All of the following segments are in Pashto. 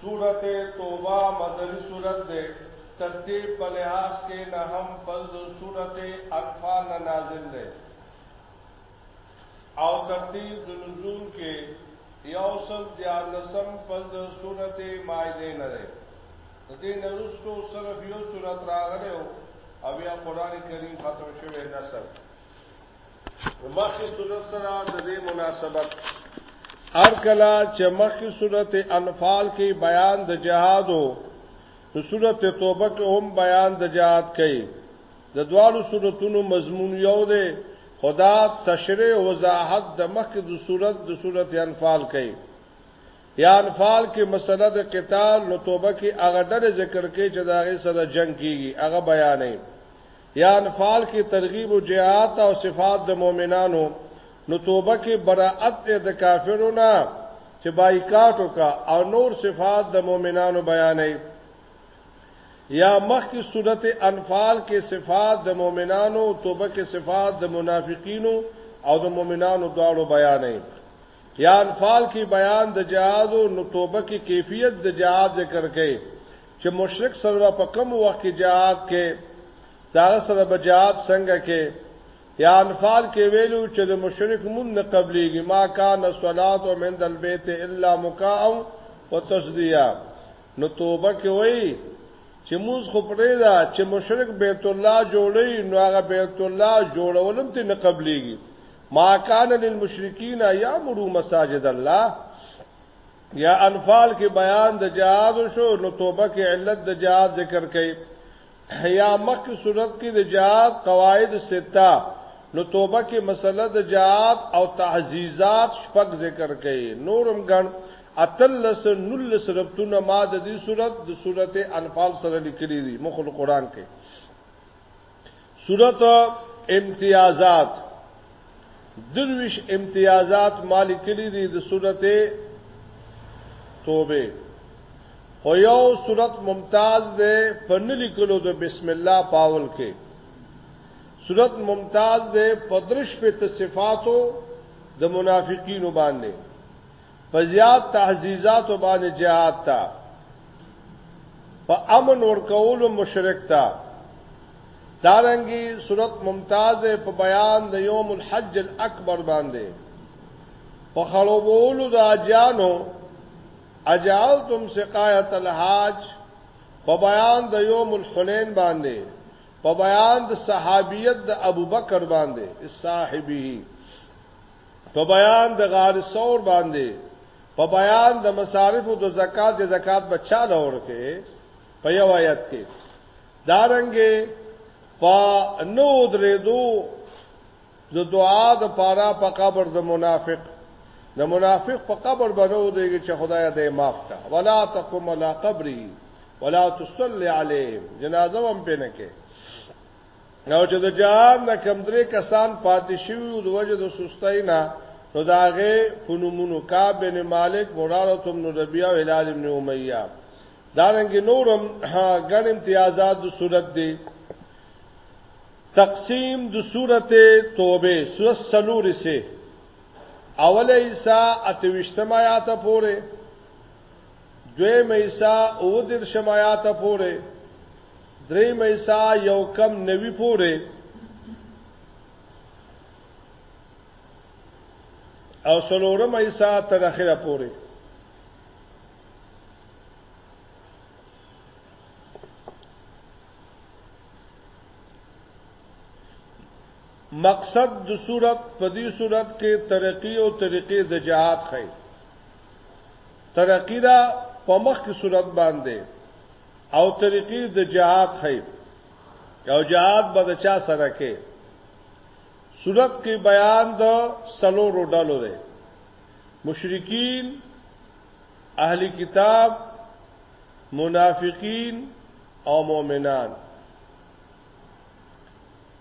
سورت توبہ مدنی سورت دے ترتیب په لحاظ کې نه هم پس د سورت انفال نه نازل دی او ترتیب د نزول کې یو سل دیار لسم پس د سورت مائده نه دی د دې نرستو صرف یو سورت راغلی او بیا قران کریم ختم شوی نصر مخی صورت سره د دې مناسبت هر کله چې مخی صورت انفال کې بیان د جهاد او صورت توبه کې هم بیان د جهاد کوي د دوالو صورتونو مضمون یو دی خدا تشریح او وضاحت د مخی د صورت د صورت انفال کوي یا انفال کې مسله د قتال نو توبه کې هغه ډېر ذکر کې چې دا غي سره جنگ کیږي هغه بیانې یا انفال کې ترغیب او جهاد او صفات د مؤمنانو نو توبه کې براءت دې د کافرو نه چې بایکاټ وکا او نور صفات د مؤمنانو بیانې یا مخکې صورت انفال کې صفات د مؤمنانو توبه کې صفات د منافقینو او د مؤمنانو دواړو بیانې یا انفال کی بیان د جهاد او نو توبه کی کیفیت د جهاد ذکر کړي چې مشرک سره په کوم وخت کې جهاد کې دا سره به جهاد څنګه کې یا انفال کې ویلو چې د مشرک مون نه قبليږي ما کان الصلات من البيت الا مکاء او تصدیه نو توبه کې وای چې موږ خو پرې دا چې مشرک بیت الله جوړي نو هغه بیت الله جوړولم ته نه قبليږي ما کان للمشرکین یامرو مساجد الله یا انفال کې بیان د جهاد شو نو توبه کې علت د جهاد ذکر کړي یا مخ صورت کې د جهاد قواعد سته نو توبه کې مسله د جهاد او تعزیزات شپږ ذکر کړي نورم ګڼ اتلس نلس ربطونه ما د دې صورت د صورت انفال سره لیکلي دي مخ القرآن کې صورت امتیازات درویش امتیازات مالک کلی دی د صورت توبه خو یو صورت ممتاز ده په نلی کلو د بسم الله پاول کې صورت ممتاز ده په درش په صفاتو د منافقینو باندې په زیات تهذیزاتو باندې جهاد ته په امن ورکولو مشرک ته دارنګي صورت ممتاز په بیان د یوم الحج الاکبر باندې په خړوبولو د اجانو اجالتم سقایت الحاج په بیان د یوم الحنین باندې په بیان د صحابیت د ابوبکر باندې صاحبې په بیان د غار ثور باندې په بیان د مصارف او د زکات د زکات بچا لور کې په یو آیت کې دارنګې په نو درې دو د دعا د پاره په قبر د منافق د منافق په قبر بنو دی چې خدای دې معاف کا ولا تقم علی قبره ولا تصلي علیه جنازه هم پنه کې نو چې د جهاد نه کم درې کسان پاتې شوي د وجه د سستۍ نه نو دا غي فنومونو کعب بن مالک مراره بن ربيعه او هلال بن اميه دا رنګ نورم غن امتیازات د صورت دی تقسیم د صورت توبه سورۃ سلور سه اوله ایسا اتوشتم آیات پوره دویمه حصه اووه دېرشم آیات پورې، دریمه حصه یو کم نوي پورې او څلورمه حصه تر اخره پورې مقصد د صورت په دې صورت کې ترقی او طریقې د جهاد خې ترقی دا په مخ کې صورت باندې او طریقې د جهاد خې او جهاد به د چا سره کې صورت کې بیان د سلو روډالو دی مشرکین اهلی کتاب منافقین او مؤمنان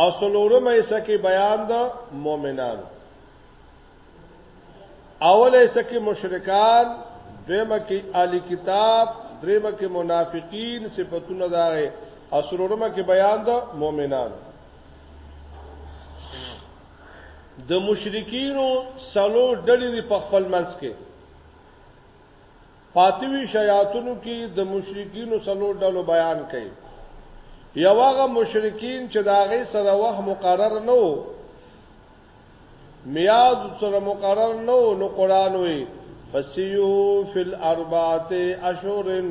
او سلورم ایسه کې بیان د مؤمنانو اول ایسه کې مشرکان دیمه کې اهلی کتاب دریمه کې منافقین صفاتونه داغه او سلورمه کې بیان د مؤمنانو د مشرکینو سلو ډلې په خپل منځ کې فاتویش آیاتونو کی د مشرکینو څلور ډلو بیان کړي یو هغه مشرکین چې د هغې سره وخت مقرر نه وو میاد سره مقرر نه وو نو قران وی فسیو فی الاربعه اشهرن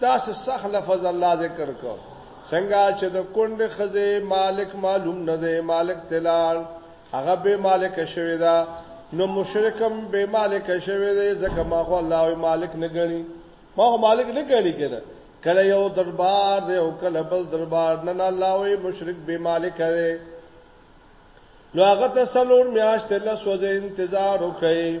داسې سخت لفظ الله ذکر کو څنګه چې د کونډ خزه مالک معلوم نه دی مالک تلال هغه به مالک شوی دا نو مشرکم به مالک شوی دی ځکه ما خو الله او مالک نه غني ما خو مالک نه غني کنه کله یو دربار دی او کله بل دربار نه نه الله او مشرک به مالک دی نو هغه ته سلور میاشت له سوځ انتظار وکړي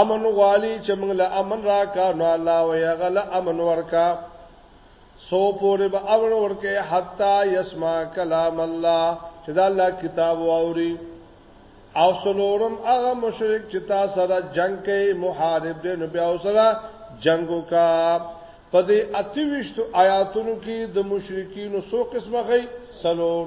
امن غوالی چې موږ له امن راکا نو الله ویا غل امن ورکا سو پورې به امن ورکه حتا یسما کلام الله چې دا الله کتاب واوري او سلورم هغه مشرک چې تا سره جنگ کوي محارب دی نو بیا سره جنگو کا په دې اتويشتو آیاتونو کې د مشرکین سو قسمه غي سلور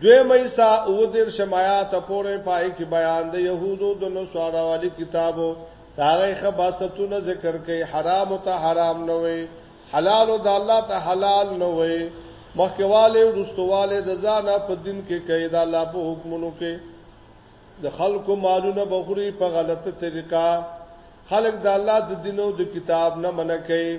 دویمه حصه اووه دېرشم آیات پورې، پای کې بیان د یهودو د نصاراوالي کتابو د هغوی خباثتونه ذکر کوي، حرامو ته حرام نه وایي، حلالو د الله ته حلال نه وایي، مخکې والی او وروسته والی د ځانه په دین کې کوي، د الله په حکمونو کې د خلکو مالونه به خوري په غلطه طریقه، خلک د الله د دین او د کتاب نه منع کوي.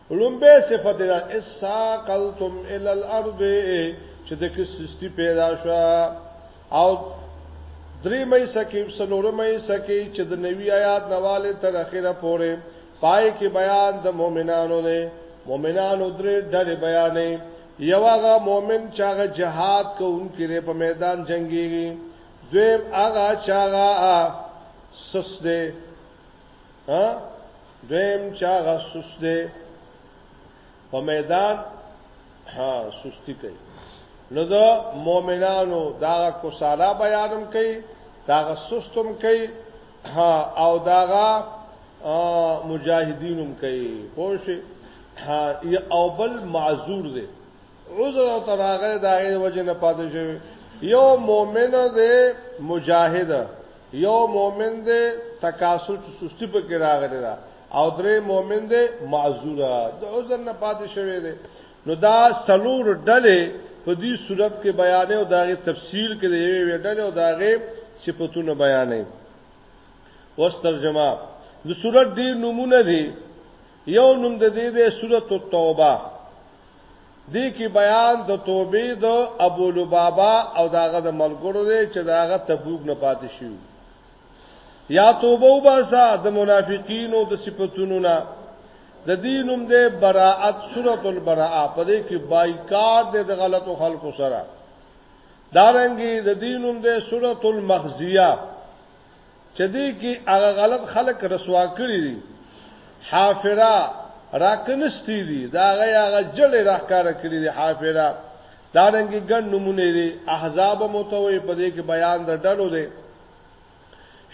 لومبه صفت دا اساقلتم ال الارض چې د کې سستی پیدا شو او درې مې سکه سلور مې سکه چې د نوی آیات نواله تر اخره پورې پای کې بیان د مؤمنانو نه مؤمنانو درې ډلې بیانې یو هغه مؤمن چې هغه جهاد کوونکی لري په میدان جنگي دویم هغه چې هغه سست دی ها دویم چا غسوس دی په میدان ها سستی کوي نو دا مؤمنانو دا کوسالا بیانم کوي دا سستم کوي ها او داغه مجاهدینم کوي پوه ها او بل معذور دی عذر او تراغه داغه وجه نه پاتې شوی یو مؤمن دی مجاهد یو مؤمن دی تکاسل چې سستی پکې راغلی ده او درې مؤمن دی معذور د عذر نه پاتې شوی دی نو دا سلور ډلې په دې صورت کې بیان او داغه تفصیل کې دی یوې وډلې او داغه صفاتونه بیانې وسترجمه د صورت ډیر نمونه دي یو نوم د دې د سورۃ التوبه دې کې بیان د توبې د ابو لبابا او داغه د ملګرو دی چې داغه تبوک نه پاتې شو یا توبه وباسا د منافقینو د صفاتونو نه د دینوم د براءت سورۃ البراءه په دې کې بایکاټ د غلطو خلکو سره دارنګي د دینوم د سورۃ المخزیه چې دې کې هغه غلط خلک رسوا کړی دي حافره راکنستی دي دا هغه هغه جړې راکار کړی دي حافره دا رنګي ګڼ نمونه دي احزاب متوي په دې کې بیان د ډلو دي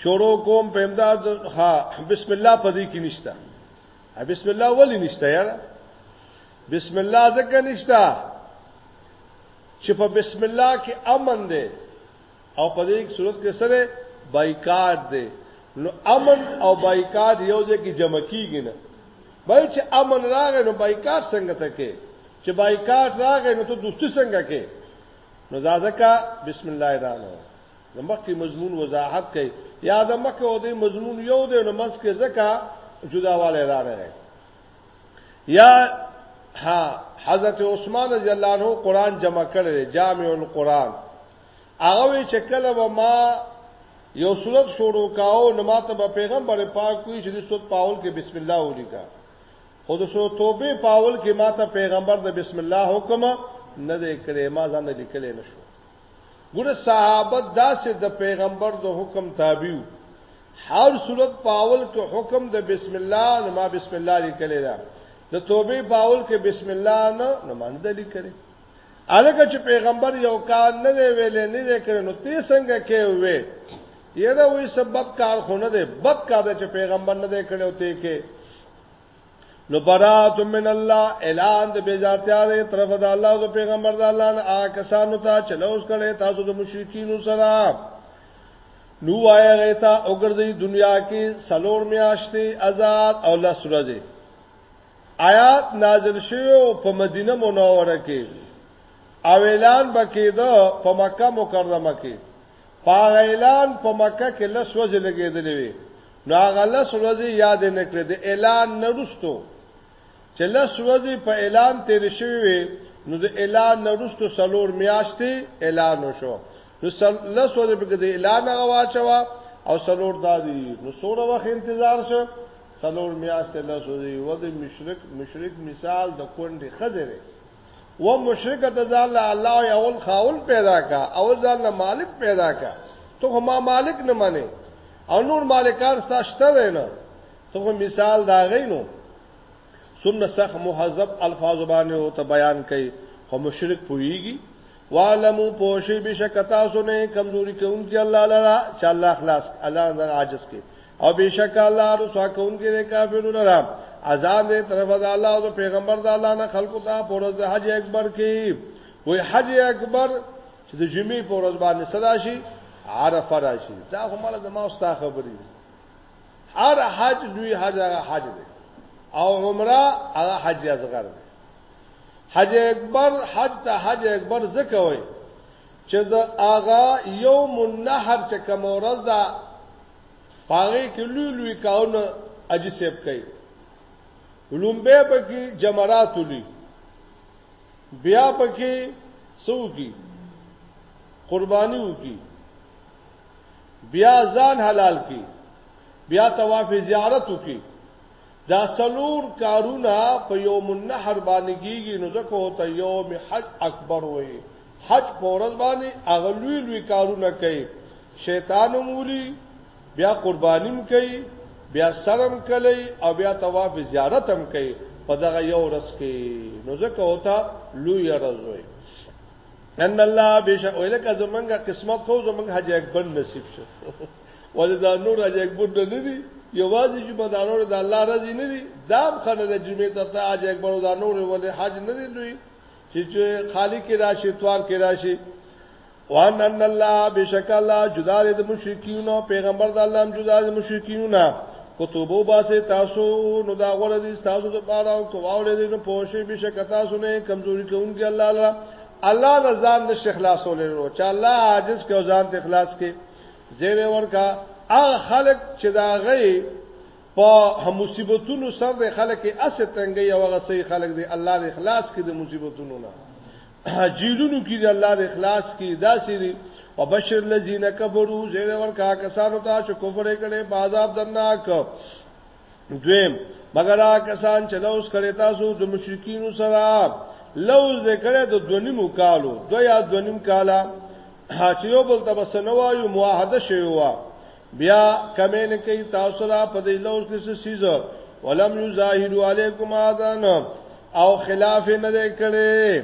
شروع کوم په امداد ها بسم الله په دې کې نشته بسم الله ولی نشته یار بسم الله ځکه نشته چې په بسم الله کې امن دی او په دې صورت کې سره بایکاټ دی نو امن او بایکاټ یو ځای کې جمع کیږي نه بل چې امن راغی نو بایکاټ څنګه تکې چې بایکاټ راغی نو ته دوستي څنګه کې نو ځکه بسم الله الرحمن الرحیم زمکه مضمون وضاحت کوي یا زمکه او دې مضمون یو دی نو منځ کې ځکه جداواله راغی یا ها حضرت عثمان رضی الله عنه قران جمع کړی جامع القران هغه وی چې کله به ما یو صورت شروع کاو نو ماته به پیغمبر پاک وی چې د صورت پاول کې بسم الله ولیکا خو د صورت توبه پاول کې ماته پیغمبر د بسم الله حکم نه دی کړی ما ځان نه لیکلې نشو ګوره صحابه داسې د پیغمبر د حکم تابعو هر صورت پاول کې حکم د بسم الله نو ما بسم الله لیکلې ده د توبه پاول کې بسم الله نه نو مانده لیکلې الکه چې پیغمبر یو کار نه دی ویلې نه دی کړی نو تی څنګه کې وې یره وې سبب کار خو نه دی بد کار چې پیغمبر نه دی کړی او تی کې نو برات من الله اعلان د بیزاتیا دی طرف د الله او پیغمبر د الله نه آ کسانو ته چلوس کړي تاسو د مشرکین سره نو آیا غیتا وګرځي دنیا کې سلور میاشتې آزاد او لس ورځې آیات نازل شوی په مدینه منوره کې او اعلان بکیده په مکه مکرمه کې پاغه اعلان په مکه کې لس ورځې لګېدلې وي نو هغه لس ورځې یاد نه کړې د اعلان نرستو چې لس ورځې په اعلان تیر شوی وي نو د اعلان نرستو سلور میاشتې اعلان وشو نو لس ورځې په کې د اعلان هغه واچوا او سلور دادی نو سوره وخت انتظار شو څلور میاشتې لس ورځې و د مشرک مشرک مثال د کونډې ښځې دی و مشرکه ته ځان له الله یا اول خاون پیدا کا او ځان له مالک پیدا کا ته خو ما مالک نه منې او نور مالکان ستا شته دی نه ته خو مثال دا غي نو څومره سخت مهذب الفاظ باندې او ته بیان کوي خو مشرک پويږي وعلمو پوشی بشک تاسو نه کمزوري کوونکی الله لرا چې الله خلاص الله نه عاجز کی او بشک الله رسوا کوونکی د کافرو لرا اذان دې طرف د الله او پیغمبر د الله نه خلقو ته پورز حج اکبر کی وی حج اکبر چې د جمعې پورز باندې صدا شي عرفه راشي دا هم له ما ستا خبرې هر حج لوی حج هغه حج دی او عمره هغه حج اصغر دی حج اکبر حج ته حج اکبر زکوي چې دا هغه یوم النحر چې کوم ورځ ده پاره کې لوی لوی کارونه اجي سیب کوي لومبه پکې جمرات ولي بیا پکې سو کی قرباني وکي بیا ځان حلال کی بیا طواف زیارت وکي دا سلور کارونه په یوم النحر باندې کیږي نو ځکه ته یوم حج اکبر وای حج پورز باندې اغلوی لوی کارونه کوي شیطان مولی بیا قربانیم کوي بیا سرم کوي او بیا طواف زیارت هم کوي په دغه یو ورځ کې نو ځکه ته لوی ورځ وای ان الله بش ولکه زمونږه قسمت خو زمونږ حج اکبر نصیب شو ولې دا نور حج اکبر نه دی یوازې چې مدارور د الله رضی نه دی دا خنه د جمعې ته ته حج اکبر دا نور ولې حج نه دی دوی چې خالق راشي توار کې راشي وان ان الله بشک الله جدا د مشرکین او پیغمبر د الله هم جدا د مشرکین کو توبو باسه تاسو نو دا غوړه دي تاسو د پاره او کواولې دي نو پوښي بشک تاسو نه کمزوري کوونکی الله الله الله د ځان د شیخ خلاص ولرو چې الله عاجز کو ځان ته اخلاص کې زیر ورکا هغه خلق چې دا غي په مصیبتونو سره خلک اسه تنګي او هغه سي خلک دي الله د اخلاص کې د مصیبتونو نه جیلونو کې د الله د اخلاص کې داسې دي وبشر الذين كفروا زیر ورکا کسانو ته چې کفر کړي بازاب درناک دویم مگر کسان چې لوس کړي تاسو د مشرکین سره لوز دې کړه د دونیمو کالو دو یا دونیم کالا چې یو بل ته بسنوایو معاهده شوی و بیا کمه نه کوي تاسو را په دې لوز کې څه سیز ولم یظاهروا علیکم اذان او خلاف نه دی کړي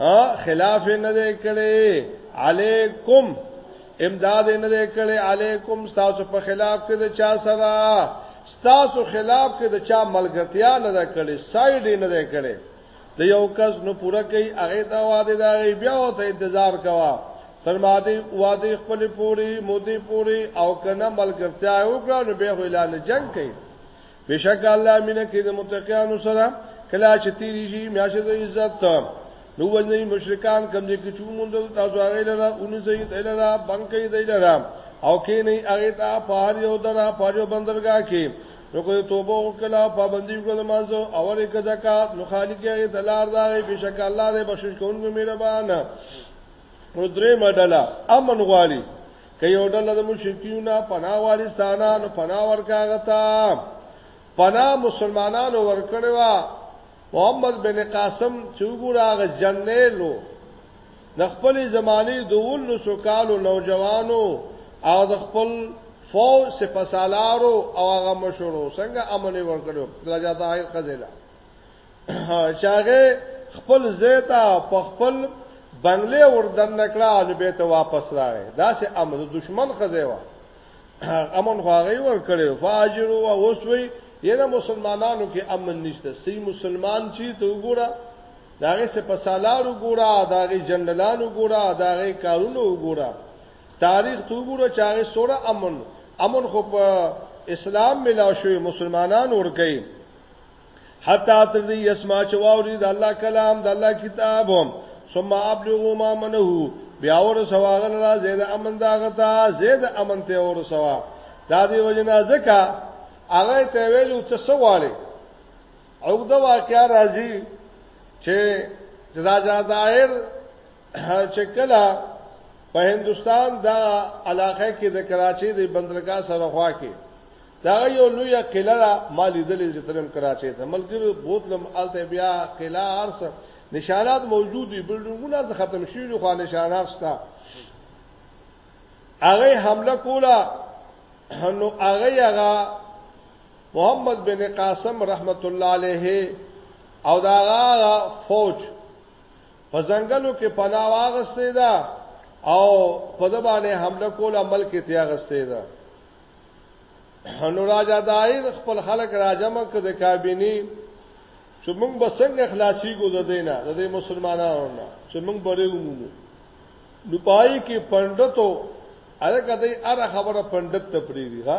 ها خلاف نه دی کړي علیکم امداد نه دی کړي علیکم تاسو په خلاف کې د چا سره تاسو خلاف کې د چا ملګرتیا نه ده کړي ساید نه ده کړي د یو کس نو پوره کوي هغه ته واده دا غي بیا او ته انتظار کوا تر ماده واده خپل پوری مودي پوری او کنه ملګرتیا وکړه نو به اعلان جنگ کوي بشک الله مینه کې د متقینو سره کلا چې تیری شي میاشه د عزت نو وځي مشرکان کم دي کې چون مونږ تاسو هغه لره اونې زې دلرا بنکې دلرا او کې نه هغه ته پاره یو درا پاره بندرګه کې نو که توبه وکړه پابندي وکړه مانځو او ورکه زکات نو خالق یې د لار دا بشک الله دې بخشش کوونکی مهربان او درې مډلا امن غواړي که یو ډله د مشرکیونه پناه والستانه نو پناه ورکاغه تا پناه مسلمانانو ورکړوا محمد بن قاسم چې وګوره هغه جنېلو د خپل زماني د ولسو کالو نوجوانو او د خپل فوج سپسالارو او هغه مشورو څنګه امن ورکړو لږه ظاهر خزیلا چاغه خپل زیتا په خپل بنگله وردن نکړه او به ته واپس راغی دا سه امن دشمن خزیوا امن خواغی ور کړو فاجر او وسوي یره مسلمانانو کې امن نشته سي مسلمان چی ته وګوره د هغه سپه سالار وګوره د هغه جنرالان وګوره د هغه کارونه وګوره تاریخ تو وګوره چې هغه سوره امن امن خو په اسلام ملا شوی مسلمانان ورګي حتا تر دې اسما چې واوري د الله کلام د الله کتاب ثم ابلغوا ما منه بیا ور سواغل را زید امن دا غتا زید امن ته ور سوا دا دی وجنا زکا هغه ته ویلو ته سواله او دا واقعا راځي چې جزا جادایر چې کله په هندستان دا علاقه کې د کراچۍ د بندرګاه سره خوا کې دا یو لوی قلعه مالی دلې چې ترم کراچۍ ته ملګرو بوتلم الته بیا قلعه ارس نشانات موجود دي بلډینګونه ارس ختم شي نو خو نشانات شته هغه حمله کوله نو هغه هغه محمد بن قاسم رحمت الله علیه او دا غا فوج په ځنګلو کې پناه واغستې ده او په د باندې حمله کول عمل کې تیاغستې ده نو راجا دایر خپل خلک راجمه کړ د کابینی چې موږ به څنګه خلاصي کو د دینه د دې مسلمانانو نه چې موږ بره ومو نو پای کې پندتو الکه دې اره خبره پندت ته پریږي ها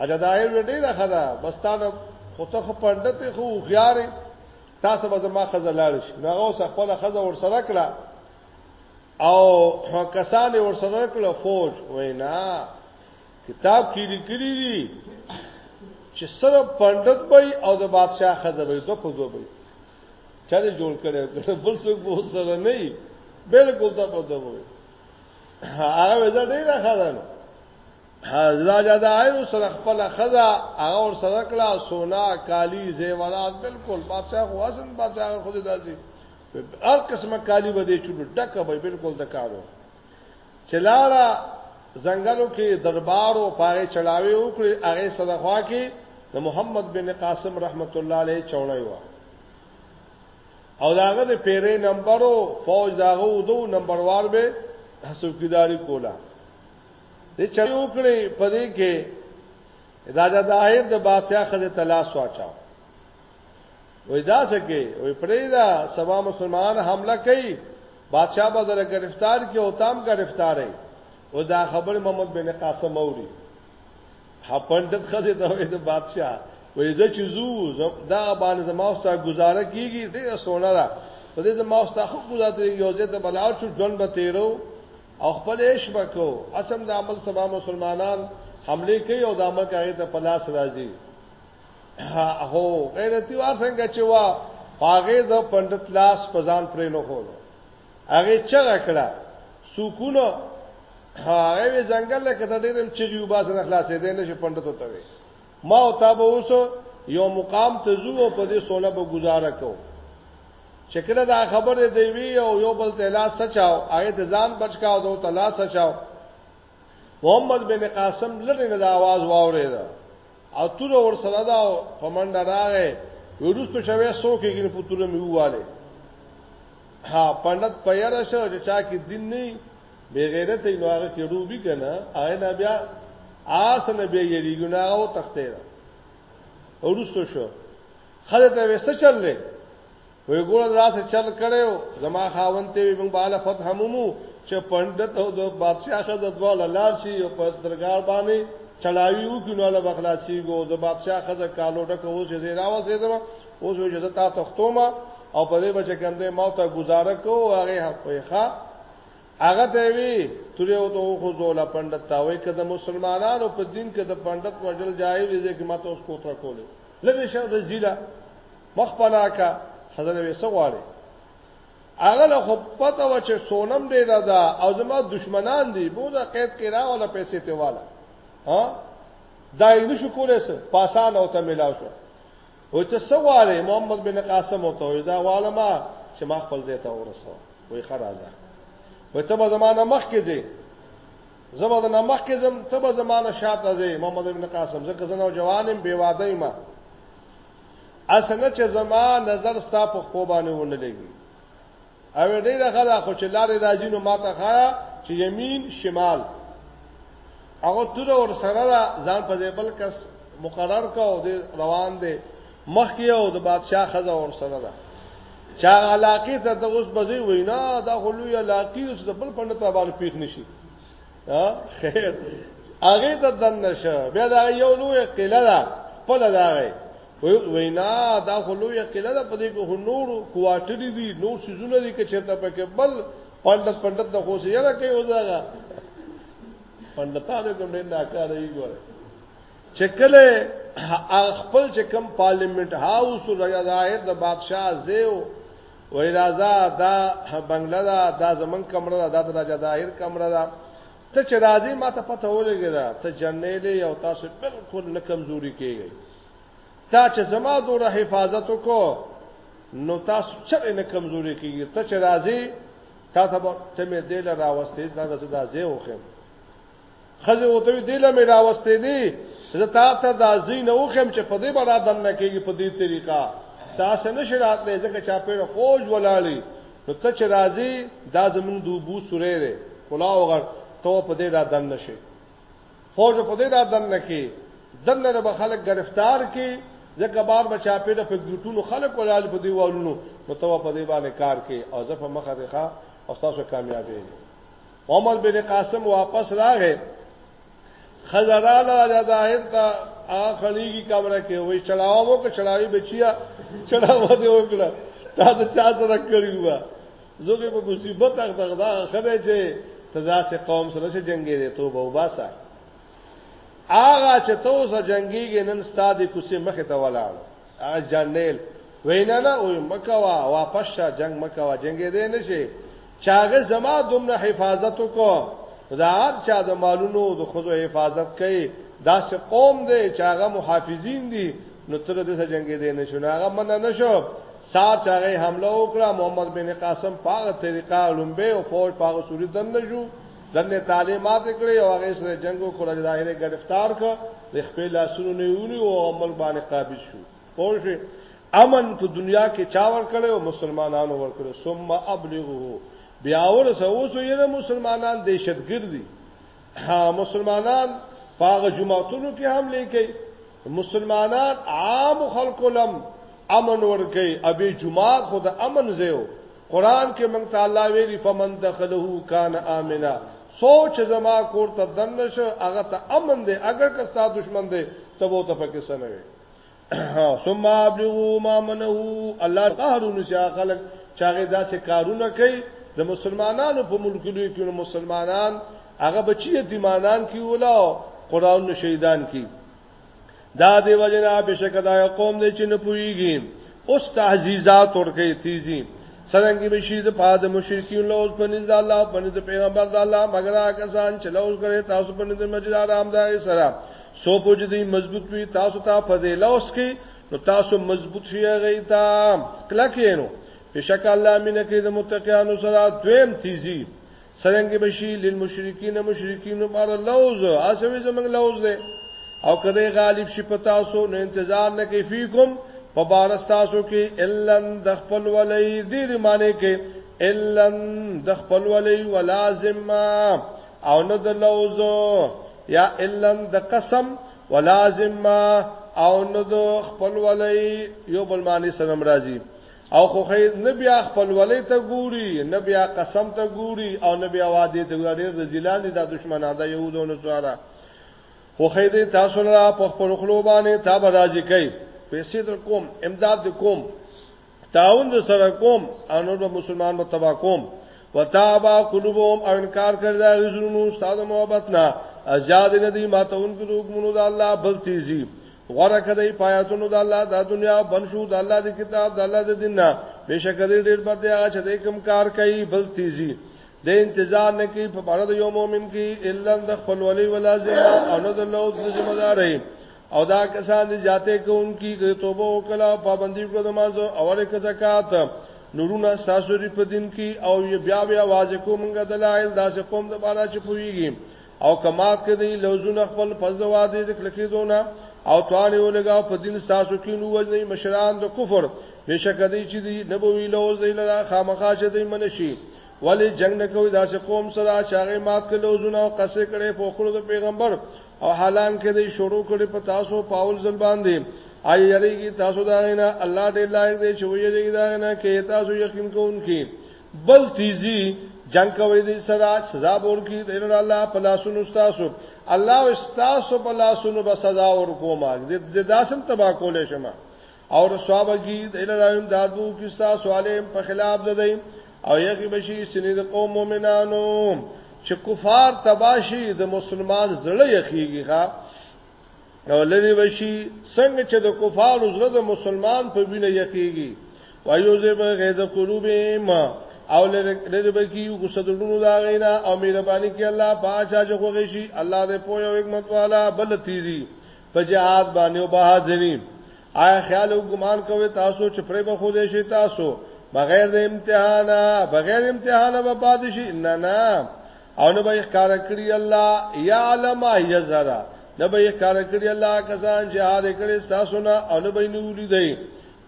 اجا دا یو ډیره خدا بس تا د خو ته خو پندته خو خيارې تاسو به زما خزه لاړ شي نو هغه اوس خپل خزه ور سره کړه او کسان ور سره کړه فوج وینا کتاب کې لیکلي دي چې سره پندت به او د بادشاہ خزه به دوه خزه به چاره جوړ کړي بل څوک به سره نه وي بالکل دا پته وي هغه زړه ډیره خدانه حضرت جدائر سره خپل خزا هغه ور سره کړه سونا کالی زیورات بالکل بادشاہ خو حسن بادشاہ خو دې داسي هر قسمه کالی به دې چولو ډکه به بالکل د کارو چلاړه زنګلو کې دربارو پاره چلاوي وکړي هغه سره خوا کې د محمد بن قاسم رحمت الله علیه چوڼای و او داغه د پیرې نمبرو فوج داغه ودو نمبروار به حسوکیداری کولا دې چا یو کړی په دې کې راجا داهر د بادشاہ خزه تلاش واچاو وای دا سکه وای پرې دا سبا مسلمان حمله کوي بادشاہ به در گرفتار کې او تام گرفتار دی او دا خبر محمد بن قاسم اوري هپندت خزه ته وای د بادشاہ وای زه چې زو دا باندې زما اوسه گزاره کیږي ډیره سونه ده په دې زما اوسه خو گزاره یو ځای ته بلار شو ژوند به تیرو او خپل عیش به کو اسم دا عمل سبا مسلمانان حمله کوي او دا ملک هغه ته پلاس راځي هو غیرتی وار څنګه چې وا هغه د پندت لاس پزان پرې نه خولو هغه چغه کړه سکونه هغه ځنګل کې د ډیرم چغي وباسه خلاصې دې نشه پندت ته وي ما او تا به اوس یو مقام ته ځو او په دې سوله به گزاره کو چې کله دا خبره دی وی او یو بل ته لاس سچاو هغه ته ځان بچکاو دو ته لاس سچاو محمد بن قاسم لری نه د आवाज واورید او تور ور سره دا په منډه راغې ورستو شوه سو کېږي په تور مې واله ها پندت پیره شو چې چا کې دین نه بے غیرت نو هغه کې ډوبي کنه هغه نه بیا آسنه بیا یری ګناه او تختې را ورستو شو خله ته وسه چللې وی ګوره دا څه چل کړو زما خاون ته وی موږ بالا فتح هممو چې پندت او د بادشاہ خزه دواله لار شي او په درګار باندې چلاوی و کینو له بخلاصي ګو د بادشاہ خزه کالو ډکه و چې زیرا و زیدم اوس وی چې تا تختوما او په دې بچ کم دې ما ته گزاره کو هغه په ښه هغه ته وی تورې او ته خو زولا پندت تاوي که د مسلمانانو په دین کې د پندت وجل جایز دی چې ماته اوس کوتره کولې لږه شو رزیلا مخ پلاکا خزنه وې سغواړي هغه له خو پته و چې سونم دی دا او زما دشمنان دي بوزه قید کې را ولا پیسې ته والا ها دا یې نشو کولای سه پاسان او ته ملاو شو وای ته څه غواړې؟ محمد بن قاسم ورته وای دا غواړم چې ما خپل ځای ته ورسو. وای ښه راځه. وای ته به زمانه مخ کې ځې. زه به نه مخ کې ځم، ته به زمانه شاته ځې. محمد بن قاسم زه که زنه جوانم بې واده ما. اسنه چې زما نظر ستا په خو باندې ونه لګي. او ډیره غلا خو چې لارې راځي نو ماته خایا چې یمین شمال هغه تر ور سره دا ځان په بل کس مقرر کا او روان دی مخ کې او د بادشاہ خزه ور سره دا چا علاقه ته د اوس بځي وینا دا غلوی علاقه اوس د بل پنده ته باندې پیښ نشي خیر هغه ته دن نشه بیا دا یو لوی قله ده خپل دا غي وینا دا خو لوی قله ده په دې کې نور کوارټری دي نور سيزونه دي چې چرته پکې بل پندت پندت د خوسې یره کوي وځاګه پندتانو کوم ډېر ناکاره یې ګوره چې کله خپل چې کم پارلیمنت هاوس او ظاهر د بادشاہ زیو وای راځه دا بنگله دا دا زمون کمره دا دا راځه دا هر کمره دا ته چې راځي ما ته پته ولګی دا ته جنېلې او تاسو بالکل نه کمزوري کیږي تا چې زما دوره حفاظت وکړو نو تاسو چرې نه کمزوري کیږي ته چې راځي تا ته ته مې دل راوستې دا زه دا زه وخم خزه وته دی له مې راوستې دي زه تا ته دا زین او خم چې په دې بڑا دن نه کېږي په دې طریقه دا څنګه شرات لې ځکه چا پیره فوج ولاړی نو ته چې راځي دا زمونږ دوبو سورې ده کلا وغړ ته په دې دا دن نشي فوج په دې دا دن نه کې دن نه به خلک گرفتار کې ځکه بار بچا پیره په ګټونو خلک ولاړ په دې والونو نو ته په دې باندې کار کې او زه په مخه ده او تاسو کامیابې عمر بن قاسم واپس راغې خزراله د ظاهر ته اخليږي کمره کې وای چلاو وو که چلاوي بچیا چلاو دې وکړه تا د چا سره کړی و زوګي په مصیبت اخدغدا خره چې تدا سه قوم سره چې جنگي دي توبه وباسه آغا چې تو سره جنگيږي نن ستادي کوسه مخه ته ولاړ هغه جنیل وینا نه وای مکوا واپس شا جنگ مکوا جنگي دي نشي چې هغه زما دومره حفاظت وکړو دا هر چا د مالونو د خودو حفاظت کوي دا سه قوم دی چې هغه محافظین دي نو تر دې سره جنگي دي نشو هغه من نشو سار چاغه حمله وکړه محمد بن قاسم پاغه طریقه لومبه او فوج پاغه سوري دن نشو دنه تعلیمات کړې او هغه سره جنگو کړل ظاهره گرفتار کړ د خپل لاسونو نیونی او عمل باندې قابض شو پوه شئ امن په دنیا کې چا ور کړو او مسلمانانو ور کړو ثم ابلغه بیا ورسه اوس یې مسلمانان دهشتګردي ها مسلمانان پاغه جماعتونو کې هم لیکي مسلمانان عام خلکو لم امن ورکي ابي جماعت خود امن زیو قران کې مونږ تعالی ویلي فمن دخله کان امنا سوچ زما کور ته دنه شو هغه ته امن دی اگر که ستا دشمن دی تبو ته پکې سنوي ثم ابلغوا ما منه الله قهرون چې خلک چاغه داسې کارونه کوي د مسلمانانو په ملکونو کې مسلمانان هغه بچی یتیمانان کی ولا قران نو شهیدان کی دا دی وجنا بشک دا قوم دې چې نه پويږي اوس تعزیزات ورکه تیزی څنګه به شي د پاد مشرکین له اوس پنځ د الله پنځ پیغمبر د الله مگر کسان چې له اوس کړي تاسو پنځ مسجد آرام دای سره سو پوج دی مضبوط وی تاسو ته فضیله اوس کی نو تاسو مضبوط شئ غیتا کلا کینو بشک الله مینه کې د متقینو سره دویم تیزی سرنګ بشی للمشرکین مشرکین بار لوز اسوی زمنګ لوز ده او کده غالب شي پتا سو نو انتظار نه کې فیکم په بار تاسو کې الا د خپل ولی ډیر معنی کې الا د خپل ولی ولازم او نه د لوز یا الا د قسم ولازم ما او نو د خپل ولای یو بل معنی سره مرضی او خو خې نه بیا خپل ولې ته ګوري نه بیا قسم ته ګوري او نه بیا وعده ته ګوري د ځلان دي د دشمنان د یهودو نو سره خو خې دې تاسو را په خپل خلوبانه تا به راځي کوي پیسې در کوم امداد کوم تعاون د سره کوم او نور به مسلمان به تبا کوم وتابا قلوبهم او انکار کړی دا غزرونو استاد محبت نه ازاد نه دی ماتون کې حکمونو د الله بل تیزی غره کدی پایاتونو د الله د دنیا بنشو د الله د کتاب د الله د دین نه بشک دې ډیر په دې هغه چې دې کوم کار کوي بل تیزی د انتظار نه کوي په اړه د یو مؤمن کې الا د خپل ولی ولا ذمہ او نه د لوز ذمہ داري او دا کسان دي جاته کوونکی د توبه او کلا پابندي کړو نماز او ورکه زکات نورونه ساسوري په دین کې او بیا بیا आवाज کومګه دلایل داسې قوم د بالا چې پويږي او کمات کې دی لوزونه خپل فزوا دي د کلکی دونه او توانه ولګا په دین ساسو کې نو وځي مشران د کفر بشک دی چې دی نبوي لوز دی لرا خامخا چې دی منشي ولی جنگ نکوي داسې قوم سره چې هغه مات کړي لوزونه او قصې کړي په خلو د پیغمبر او حالان کې دې شروع کړي په تاسو پاول ځل باندې آی یریږي تاسو دا غینا الله دې لایق دې چې ویریږي دا غینا کې تاسو یقین کوونکې بل تیزی جنگ کوي دې سره سزا ورکړي دې الله په لاسونو تاسو الله استاسو په لاسونو به سزا ورکوما دې داسم تبا کولې شمه او رسوا بجید اله رایم دادو کستا سوالیم په خلاف زدای او یغی بشی سنید قوم مومنانو چې کفار تباشی د مسلمان زړه یخیږي ښا او لری بشی څنګه چې د کفار زړه د مسلمان په وینه یخیږي وایوزه به غیظ قلوبهم او لری بکی یو غسدړونو دا غینا او مهرباني کې الله پاچا جو غوږی شي الله دې پوهه او حکمت والا بل تیری په جهاد باندې او بهادری آیا خیال او ګمان کوي تاسو چې پرې به خو دې شي تاسو بغیر د امتحان بغیر امتحان به پاد شي نه نه او نه به ښکار کړی الله یعلم یزرا نه به ښکار کړی الله کسان چې هغه کړي تاسو نه او نه به نیولې دی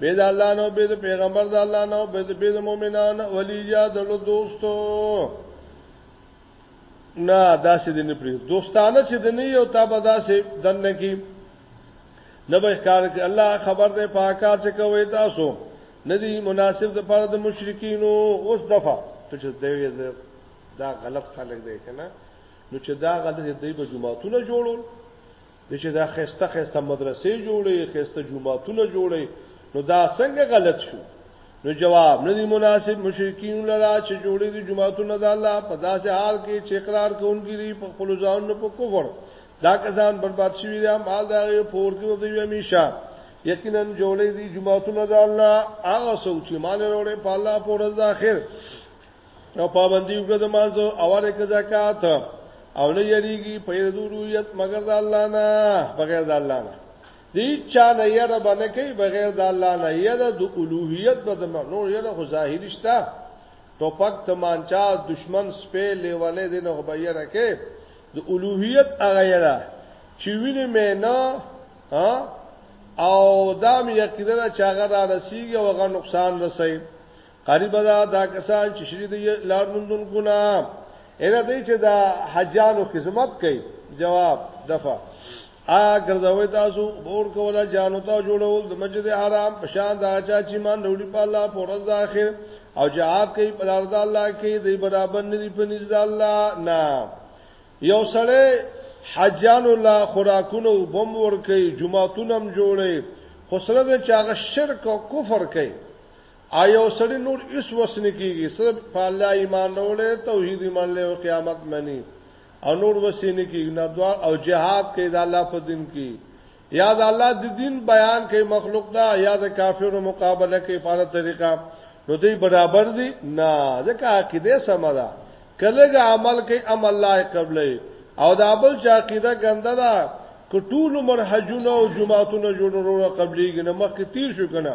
به د الله نو به د پیغمبر د الله نو به د مؤمنان ولیجا د دوستو نه داسې دې نه پری دوستانه چې دنه یو تا به داسې دنه کې نه به ښکار کې الله خبر دې پاکار چې کوي تاسو ندی مناسب د پاره د مشرکین اوس دفع ته چې دوی دا غلط خلک دی کنه نو چې دا غلط دی به جمعهتون جوړول دی چې دا خسته خسته مدرسې جوړي خسته جمعهتونه جوړي نو دا څنګه غلط شو نو جواب ندی مناسب مشرکین لرا چې جوړي دي جمعهتونه د الله په داسې حال کې چې اقرار کوونکي دي په خپل ځان نه په کفر دا کسان برباد شوی دي مال دا غي پور کې ودی همیشه یقینا جوړي دي جمعهتونه د الله هغه سوچ مال وروړي په الله پر ورځ اخر او پابندی وکړه د مازو او ورکه زکات او نه یریږي په ضرورت مگر د الله نه بغیر د الله نه دی چا نه یره باندې کوي بغیر د الله نه یره د اولوہیت به د نور یره خو ظاهری شته ټوپک تمانچا دشمن سپې لیوانه دین خو به یره کې د اولوہیت هغه یره چې ویني مې نه او دام یقینا چې هغه را رسیږي او هغه نقصان رسي قریب دا دا کسان چې شری دی لار مندون ګنا اله دې چې دا حجانو خدمت کوي جواب دفع ا ګرځوي تاسو اور کوله جانو ته جوړول د مسجد حرام په شان دا چا چې مان وروړي په الله پر ورځ اخر او جهاد کوي په لار د الله کې دی برابر نه دی په نزد الله نه یو سره حجان الله خوراکونه بم ور کوي جمعهتونم جوړي خو سره د چاغه شرک او کفر کوي آیا سړی نور اس وسنه کیږي صرف په الله ایمان راوړې توحید ایمان له قیامت منی او نور وسنه کیږي نه دعا او جهاد کې د الله په دین کې یا د الله د دین بیان کې مخلوق دا یا د کافرو مقابله کې په اړه طریقه نو دی برابر دی نه ځکه عقیده سم ده کله عمل کې ام الله قبلې او دا بل چې عقیده ګنده ده کټول مرحجونه او جمعهتون جوړولو قبلې ګنه مخکې تیر شو کنه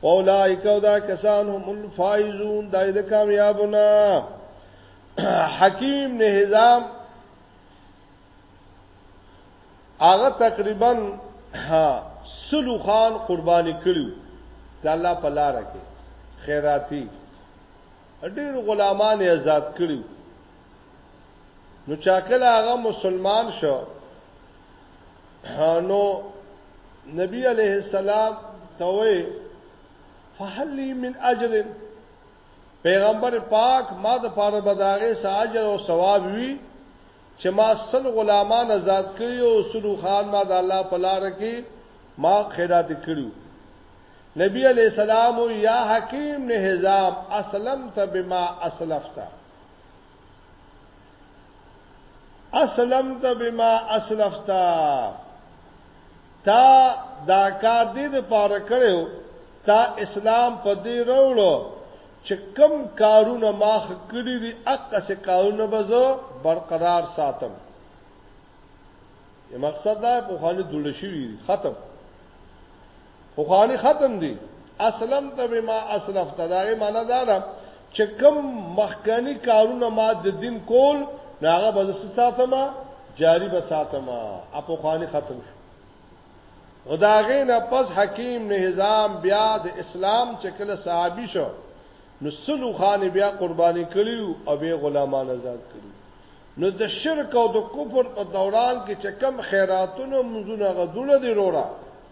اولائک او دا کسان هم الفائزون دای د کامیابونه حکیم نه حزام هغه تقریبا سلو خان قرباني کړو د الله په لار کې خیراتی ډېر غلامان آزاد کړو نو چاکل هغه مسلمان شو نو نبی علیہ السلام توي فهل لي من اجر پیغمبر پاک ما د پاره بداغه ساجر او ثواب وی چې ما سل غلامان آزاد کړی او سلو خان ما د الله په لار کې ما خیرات کړو نبی علیہ السلام یا حکیم نے حزام اسلمت بما اسلفتا اسلمت بما اسلفتا تا دا کار دې د پاره کړو تا اسلام په دې وروړو چې کم کارونه ماخ کړی دي اقا سه کارونه بزو برقرار ساتم یو مقصد دا په خالي دول شي ختم خو خاني ختم دي اسلم ته بما اسلفت دا یې معنا دا ده چې کوم مخکنی کارونه ما د دین کول ناغه به ساتمه جاری به ساتمه اپو خاني ختم شو خداغه نه پس حکیم نه نظام بیا د اسلام چې کله صحابي شو نو سلو خان بیا قرباني کړیو او به غلامان آزاد کړیو نو د شرک او د کفر په دوران کې چې کم خیراتونو منځونه غدول دي رورا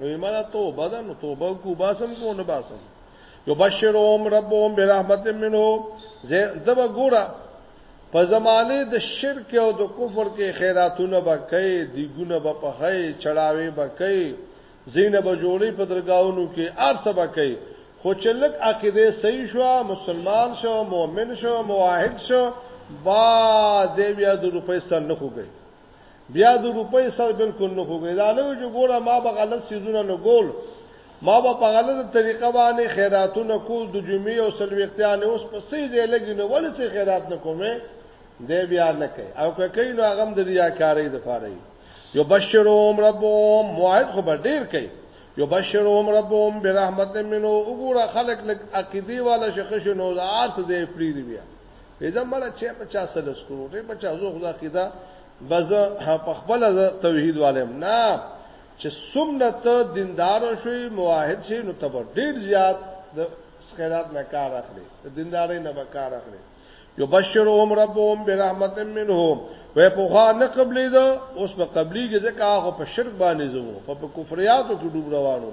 نو ایمانه توبه ده نو توبه کو باسم کو نه باسم یبشرهم ربهم برحمت منه زه دبا ګورا په زمانه د شرک او د کفر کې خیراتونه بکې دی ګونه به پخې چړاوي بکې زینه به جوړې په درگاونو کې ارسه بکې خو چې لک عقیده صحیح شو مسلمان شو مؤمن شو موحد شو با دې بیا د روپې سر نه خوګي بیا د روپۍ سر بالکل نه خوګی دا نه وی چې ګوره ما به غلط سيزونه نه ګول ما به په غلطه طریقه باندې خیراتونه کول د جمعې او سلوختیان اوس په سې ځای لګی نو ولې سې خیرات نه کومه دی بیا نه کوي او که کوي نو هغه د ریاکاری د پاره وي یبشرهم ربهم موعد خو به ډیر کوي یبشرهم ربهم برحمت منه وګوره خلق لک عقیده والا شخص نو زار څه دی پری دی بیا پیدا مړه چې په چا سره لسکرو ته په چا زو خدا کیدا بز په خپل توحید والم نه چې سنت دیندار شوی موحد شي نو تبر ډیر زیات د خیرات نه کار اخلي د دیندارۍ نه به کار اخلي یبشرهم ربهم برحمت منه و په خوا نه قبلې ده اوس په قبلي کې ځکه هغه په شرک باندې زمو په کفریاتو کې ډوب روانو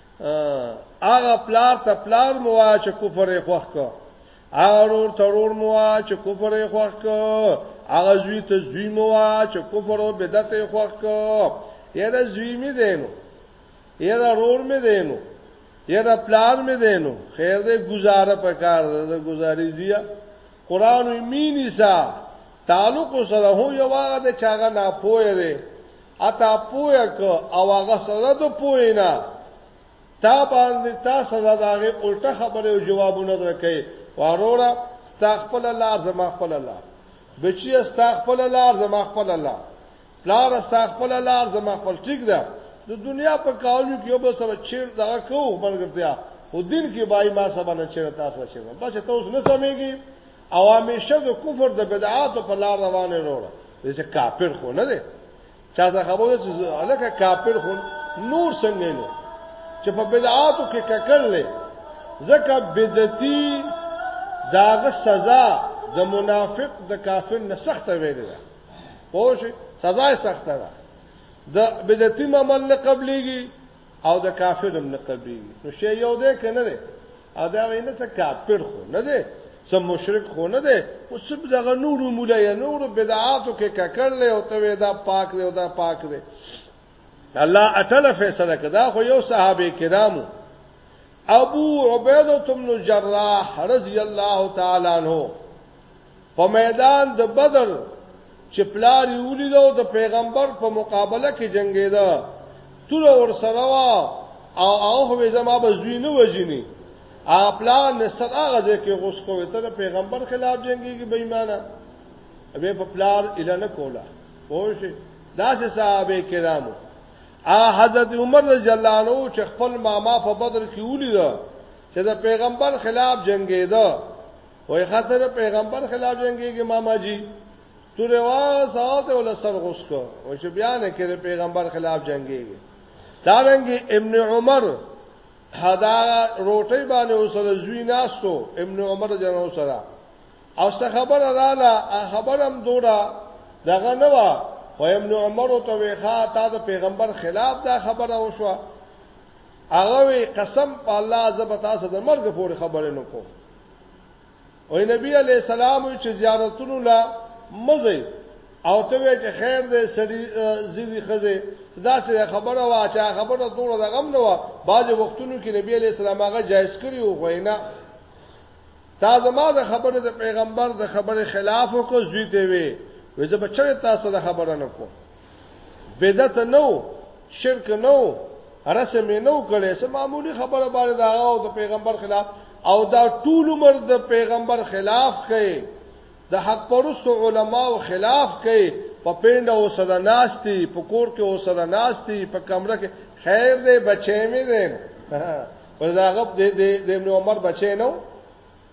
هغه پلار ته پلار مو چې کفر یې خوښ کو هغه ورور ته ورور مو چې کفر یې خوښ کو هغه زوی ته زوی مو چې کفر او بدعت یې خوښ کو یره زوی می دینو یره ورور می دینو یره پلار می دینو خیر دې گزاره پکار دې گزاري زیه قران مینی سا تعلق سره هو یو هغه د چاغه نه پوهه دی اتا پویا کو او هغه سزا د پوینا تا باندې تا سزا داغه الټه خبره او جوابونه درکې وروړه استغفر الله زما خپل الله بچی استغفر الله زما خپل الله پلار استغفر الله زما خپل ټیک ده د دنیا په کالو کې یو به سره چیر دا کو مرګتیا خو دین کې بای ما سبا نه چیر تاسو چیر بس ته اوس نه سمېږي او همیشه د کفر د بدعات په لار روانه وروړه چې کافر خو نه دی چا ته خبره چې الکه کافر خو نور څنګه نو چې په بدعاتو کې ککړلې ځکه بدعتي داغه سزا د منافق د کافر نه سخته ویل ده پوه سزا سخته ده د بدعتي معاملې قبليږي او د کافر هم نه قبليږي نو شی یو دی کنه دی او دا وینه ته کافر خو نه دی سم مشرک خو نه دی او سب دغه نور مولای نور بدعاتو کې ککړ له او ته دا پاک دی او دا پاک دی الله اټل فیصله کدا خو یو صحابه کرامو ابو عبیده بن جراح رضی الله تعالی عنہ په میدان د بدر چې پلار یې ولیدو د پیغمبر په مقابله کې جنگیدا تور ور سره وا او او هو زما به زوی نه وجنی ا پلان نصر هغه ځکه غوس کوي ته پیغمبر خلاف جنگيږي بې ایمانه به په پلان اله نه کولا پوه دا چې صحابه کرامو ا حضرت عمر رضی الله عنه چې خپل ماما په بدر کې ولید چې د پیغمبر خلاف جنگیدا وای خاطر د پیغمبر خلاف جنگيږي ماما جی تو روا ساوت ول سر غوس کو او چې بیان کړي پیغمبر خلاف جنگيږي دارنګي ابن عمر حدا روټي باندې وسره زوی ناستو ابن عمر جنو سره او څه خبر رااله خبرم دوړه دغه نه وا و ابن عمر ته ویخا تا د پیغمبر خلاف دا خبره وشوه هغه قسم په الله زبتا سره مرګ پورې خبره نکوم او نبی علی السلام چې زیارتونو لا مزه او ته وې چې خیر دې سړي زیوی خزه دا څه خبره وا چې خبره دوړه د غم نه و بعض وختونو کې نبی علی السلام هغه جایز کړی او غوینا تا زما د خبره د پیغمبر د خبره خلاف وکړ زوی ته وی وې زه بچره تاسو د خبره نه کوم بدعت نو شرک نو رسم نو کړي سم معمولی خبره باندې دا او د پیغمبر خلاف او دا ټول عمر د پیغمبر خلاف کوي د حق پرست علماو خلاف کوي په پیند او صدا ناشتي په کور کې او صدا ناشتي په کمره کې خیر دې بچې مې دې پر دا غب دې دې ابن عمر بچې نو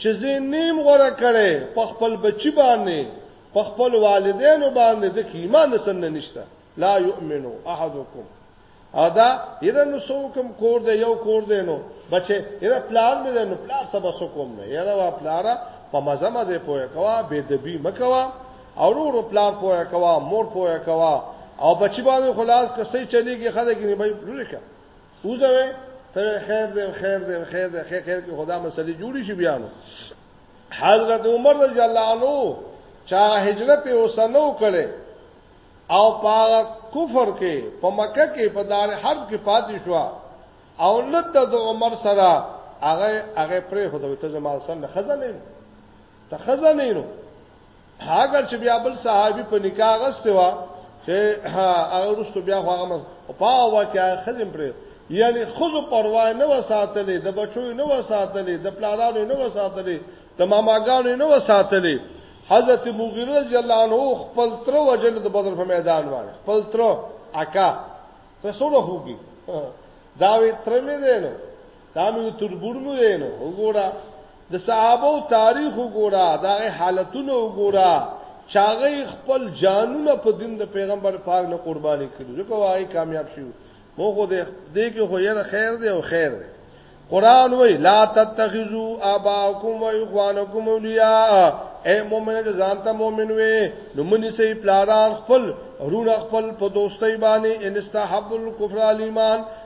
چې زه یې نه یم غوره کړی، په خپل بچي باندې، په خپل والدینو باندې د ایمان د سن نشته لا یؤمن احدکم او دا یره نو سو کوم کور دی یو کور دی نو بچي یره پلان مې دی نو پلان سبا سو کوم نه یره وا پلارا په مزه مزه پوهه کوا بے دبی مکوا او ورو پلان پوهه کوا مور پوهه کوا او بچي باندې خلاص کسې چلیږي خدای کې نه به لوري وځوي ته خیر دی خیر دی خیر دی خیر خیر کې خدا مسلې جوړی شي بیا نو حضرت عمر رضی الله عنه چا هجرت وسنو کړي او پاغه کفر کې په مکه کې په دار حرب کې پاتې شو او لته د عمر سره هغه هغه پرې خو ته زما سره خزانه ته خزانه نو هغه چې بیا بل صحابي په نکاح غسته وا چې هغه ورستو بیا خو هغه په واکه خزم پر یعنی خزو پروا نه وساتلې د بچو نه وساتلې د پلارانو نه وساتلې د ماماګانو نه وساتلې حضرت مغیره رضی الله عنه خپل تر وجن د بدر په میدان باندې خپل تر اکا ته سره هوګي دا وی تر مې دی نو دا مې تربور مو دی نو وګوره د صحابه او تاریخ وګوره دا حالتونه وګوره چاغه خپل جانونه په دین د پیغمبر پاک نه قرباني کړي ځکه وايي کامیاب شي مو خو دې کې خو یې خیر دی او خیر دی قران وای لا تتخذوا اباکم و اخوانکم اولیاء اے مومن چې ځان ته مومن وې نو منی سي پلاران خپل رونه خپل په دوستۍ باندې انستحب الکفر الیمان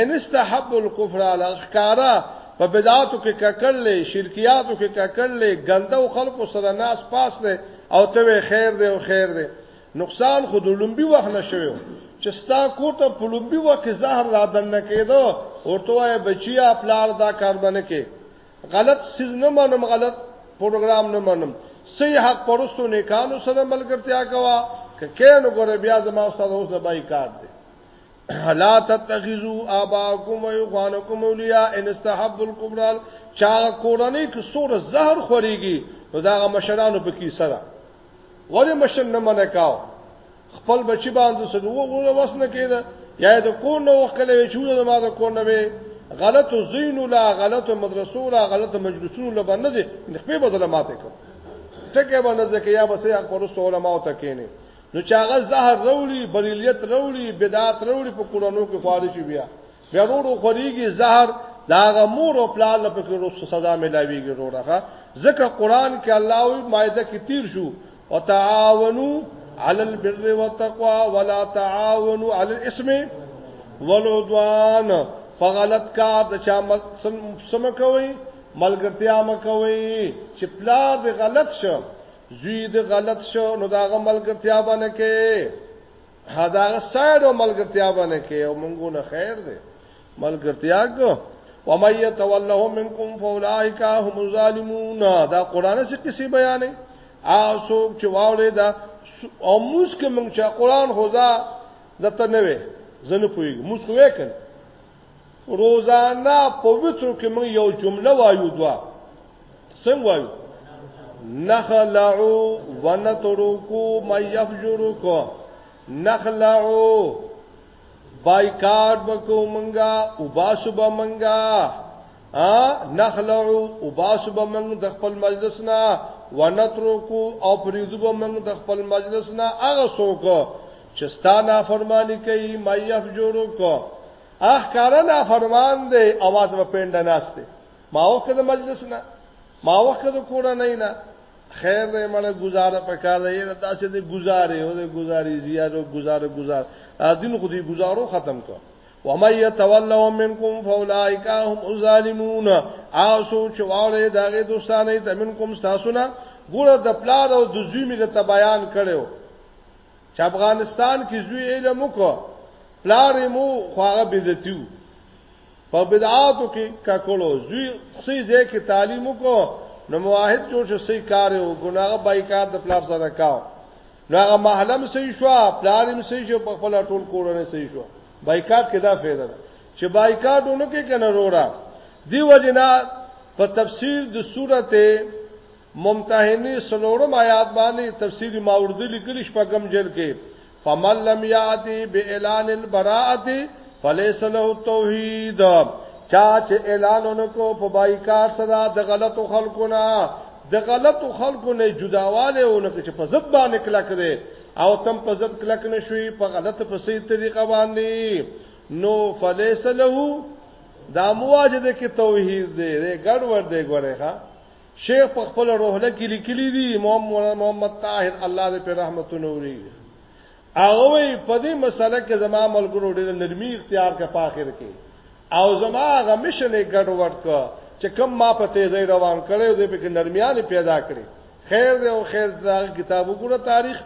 ان استحب الكفر على الخکارا په بدعاتو کې ککړلې شرکیاتو کې ککړلې ګندو خلکو سره ناس پاس لې او ته خیر دی او خیر دی نقصان خود لومبي وخت نشوي چې ستا کوټه په لومبي وخت کې زهر را دننه کېدو ورته وای بچیا پلار دا کار باندې کې غلط سیز نه منم غلط پروګرام نه منم صحیح حق پرستو نیکانو سره ملګرتیا کوا که کین وګوره بیا زما استاد اوس د بای کار دی لا تتخذوا اباكم ويخوانكم اولياء ان استحبوا الكبرى چا کورنۍ کې سور زهر خوريږي نو دا مشرانو په کې سره ولې مشر نه منه کاو خپل بچی باندې سره وګوره وسنه کېده یا د کور نو وکړې چې ونه ما د کور نه وي غلط زین لا غلط مدرسو لا غلط مجلسونو لا باندې دې خپل بدله ماته کو ټکه باندې ځکه یا بس یا پرستو علماء ته کېنه نو چاغه زهر وروړي بریلیت وروړي بدعت وروړي په قرانو کې خارج شي بیا بیا وروړو خوريږي زهر داغه مور او پلان له پکې روس سزا ملاويږي وروړه ځکه قران کې الله او مائده کې تیر شو او تعاونو علی البر والتقوا ولا تعاونو علی الاسم والعدوان فغلط کار د چا سم کوي ملګرتیا مکوي چې پلار د غلط شو زوی د غلط شو نو دا غ ملګرتیا باندې کې دا غ سایډو ملګرتیا باندې کې او مونږ نه خیر دی ملګرتیا کو ومن يتولهم منكم فاولئک هم الظالمون دا قران څخه کسی بیانې او څوک چې واولې دا او موږ کې مونږ چې قران خدا دته نه وي زنه پوي موږ وې کړ روزانه په وتر کې موږ یو جمله وایو دوا څنګه وایو نخلعو ونترکو ما یفجرکو نخلعو بایکاټ وکړو مونږه او باسو به مونږه ا نخلعو او باسو به مونږ د خپل مجلس نه ونترکو او پریزو به مونږ د خپل مجلس نه هغه څوک چې ستا نافرمانی کوي ما یفجرو کو اخ کار نافرمان دی اواز په پنده ناشته ما وخت د مجلس نه ما وخت د کور نه نه خیر دې مړه گزاره پکار دی نه تاسو دې گزارې او دې گزارې زیاتو گزاره گزار دین خو دې گزارو ختم کو ومن يتولوا منكم فاولئك هم الظالمون او سوچ واولې دغه دوستانه ته منکم تاسو نه ګوره د پلار او د زوی مې ته بیان کړو چې افغانستان کې زوی علم وکړو پلار مو خواغه بدعتیو په بدعاتو کې ککړو زوی خسي ځای کې تعلیم وکړو نو مواحد جوړ شو سي کار او ګناغه بایکار د پلار سره کاو نو هغه محلم سي شو پلار هم سي شو په خپل ټول کورونه سي شو بایکاټ کې دا فائدہ ده چې بایکاټ ونکه کنه وروړه دی وجنا په تفسیر د سورته ممتحنه سلورم آیات باندې تفسیر ماوردی لیکلی شپږم جل کې فمن لم یاتی باعلان البراءه فلیس له التوحید چا چې اعلانونه کو په بایکار سره د غلطو خلکو نه د غلطو خلکو نه جداواله اونکه چې په ضد باندې کلا کړي او تم په ضد کلا کنه شوی په غلط په سي طریقه باندې نو فلیس له دا مواجده کې توحید دی ګډ ور دی ګوره ها شیخ په خپل روحله کې لیکلي دي محمد طاهر الله دې په رحمتونو وري هغه وی په دې مسله کې زما ملګرو ډېر نرمي اختیار کړ په اخر کې او زما هغه مشن یې ګډ وډ کړ چې کم ما په تیزی روان کړو دې په کې نرمیان پیدا کړې خیر دې او خیر دا کتابو ګره تاریخ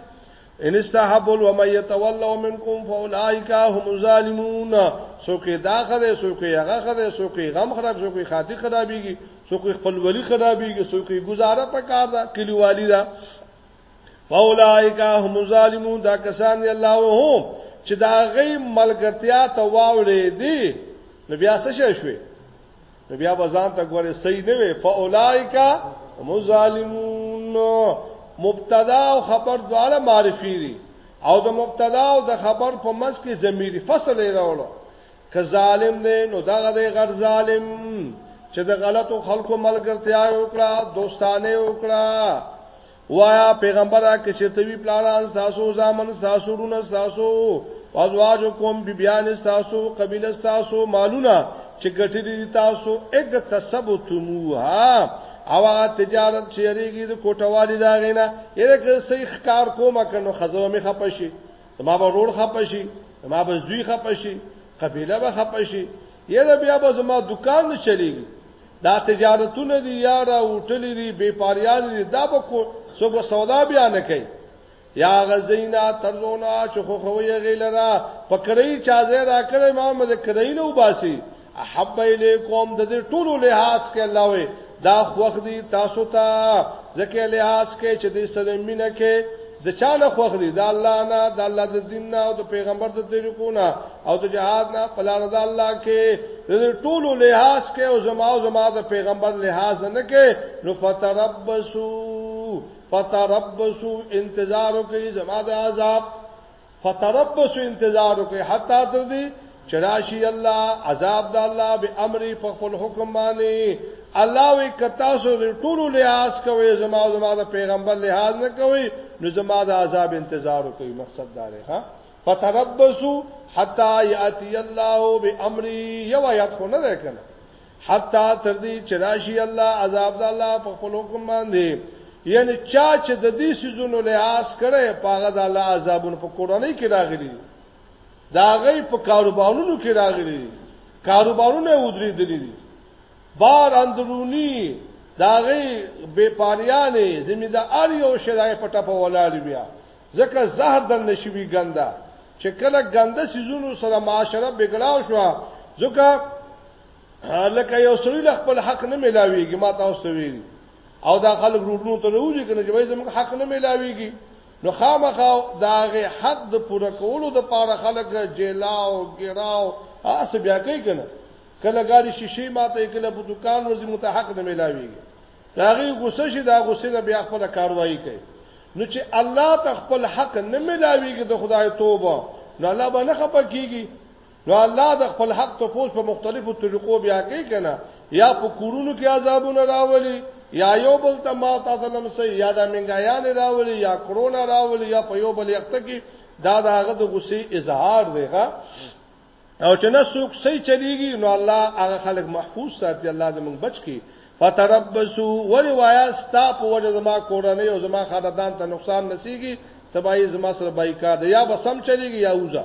ان استحبوا ومن يتولوا منكم فاولئك هم الظالمون سوکې دا خره سوکې هغه خره سوکې غم خراب سوکې خاطی خرابېږي سوکې خپل ولی خرابېږي سوکې گزاره په کار ده کلیوالي ده فاولائک هم الظالمون دا کسان دی الله وهم چې دا غي ملګرتیا ته واولې دي نو بیا څه شوي نو بیا بزان ته ګوره صحیح نه وي فاولائک مظالمون مبتدا او خبر دواړه معرفي دي او د مبتدا او د خبر په منځ کې ضمیر فصل یې راوړو که ظالم دی نو دغه دی غر ظالم چې د غلطو خلکو ملګرتیا وکړه دوستانه وکړه وایا پیغمبره که چرته وی پلاران تاسو ځامن تاسو رونه تاسو ازواج کوم بی بیان تاسو قبیله تاسو مالونه چې ګټی دي تاسو اګ تثبتموها او هغه تجارت چې ریږي د کوټوالي دا غینا یره که سې ښکار کومه کنو خزو می خپشي ما به روړ خپشي ما به زوی خپشي قبيله به خپشي یره بیا به زما دکان نه چلیږي دا تجارتونه دي یاره هوټلې دي بیپاریان دي دا به کو څوک سودا بیا نه کوي یا غزینا ترزونا چې خو خوې غیلرا پکړی چا زه را کړې ما مده کړی نو باسي احب الیکم د دې ټولو لحاظ کې الله وي دا خوخ دي تاسو ته ځکه لحاظ کې چې دې سره مینه کې د چا نه خوښ دي د الله نه د الله د دین نه او د پیغمبر د طریقو نه او د جهاد نه په لار د الله کې د ټولو لحاظ کې او زما او زما د پیغمبر لحاظ نه کې نو فتربسو فتربسو انتظار کوي زما د عذاب فتربصو انتظار وکړي حتی تر دې چې راشي الله عذاب د الله به امر په خپل حکم باندې الله وی کتا سو ټول لحاظ کوي زما زما د پیغمبر لحاظ نه کوي نو زما د عذاب انتظار وکړي مقصد دا دی ها فتربصو حتا یاتی الله بامر یو آیات خو نه ده کنه حتا تر دې چې راشي الله عذاب د الله په خپل حکم باندې یعنی چا چې د دې سيزونو لحاظ کړي پاغه د الله عذابونو په کورنۍ کې راغلي دا غي په کاروبارونو کې راغلي کاروبارونه ودرې دي دي بار اندرونی دا غي بے پاریانه زمي د ار یو شرای پټه په ولاړ بیا ځکه زهر د نشوي ګنده چې کله ګنده سيزونو سره معاشره بګړاو شو ځکه لکه یو سړی له خپل حق نه ملاویږي ما تاسو ته ویل او دا خلک روډونو ته وروځي کنه چې وای زموږ حق نه ملاویږي نو خامخا داغه حق د پوره کولو د پاره خلک جیلاو ګراو اس بیا کوي کنه کله ګاډي شیشې ماته کله په دکان ورځي متحق نه ملاویږي داغه غوسه شي دا غوسه نه بیا خپل کاروایی کوي نو چې الله ته خپل حق نه ملاویږي د خدای توبه نو الله باندې خپه کیږي نو الله د خپل حق تفوس په مختلفو طریقو بیا کوي کنه یا په کورونو کې عذابونه راولي یا یو بل ته ما تاسو لم سي یا د منګایان راولي یا کرونا راولي یا په یو بل وخت کې دا داغه د غصې اظهار دی ښا او چې نه څوک سي چلیږي نو الله هغه خلک محفوظ ساتي الله دې موږ بچ کی فتربسو ولی وایا ستا په وجه زما کورنۍ او زما خاندان ته نقصان نسیږي تبای زما سره بایکار دی یا بسم چلیږي یا وځه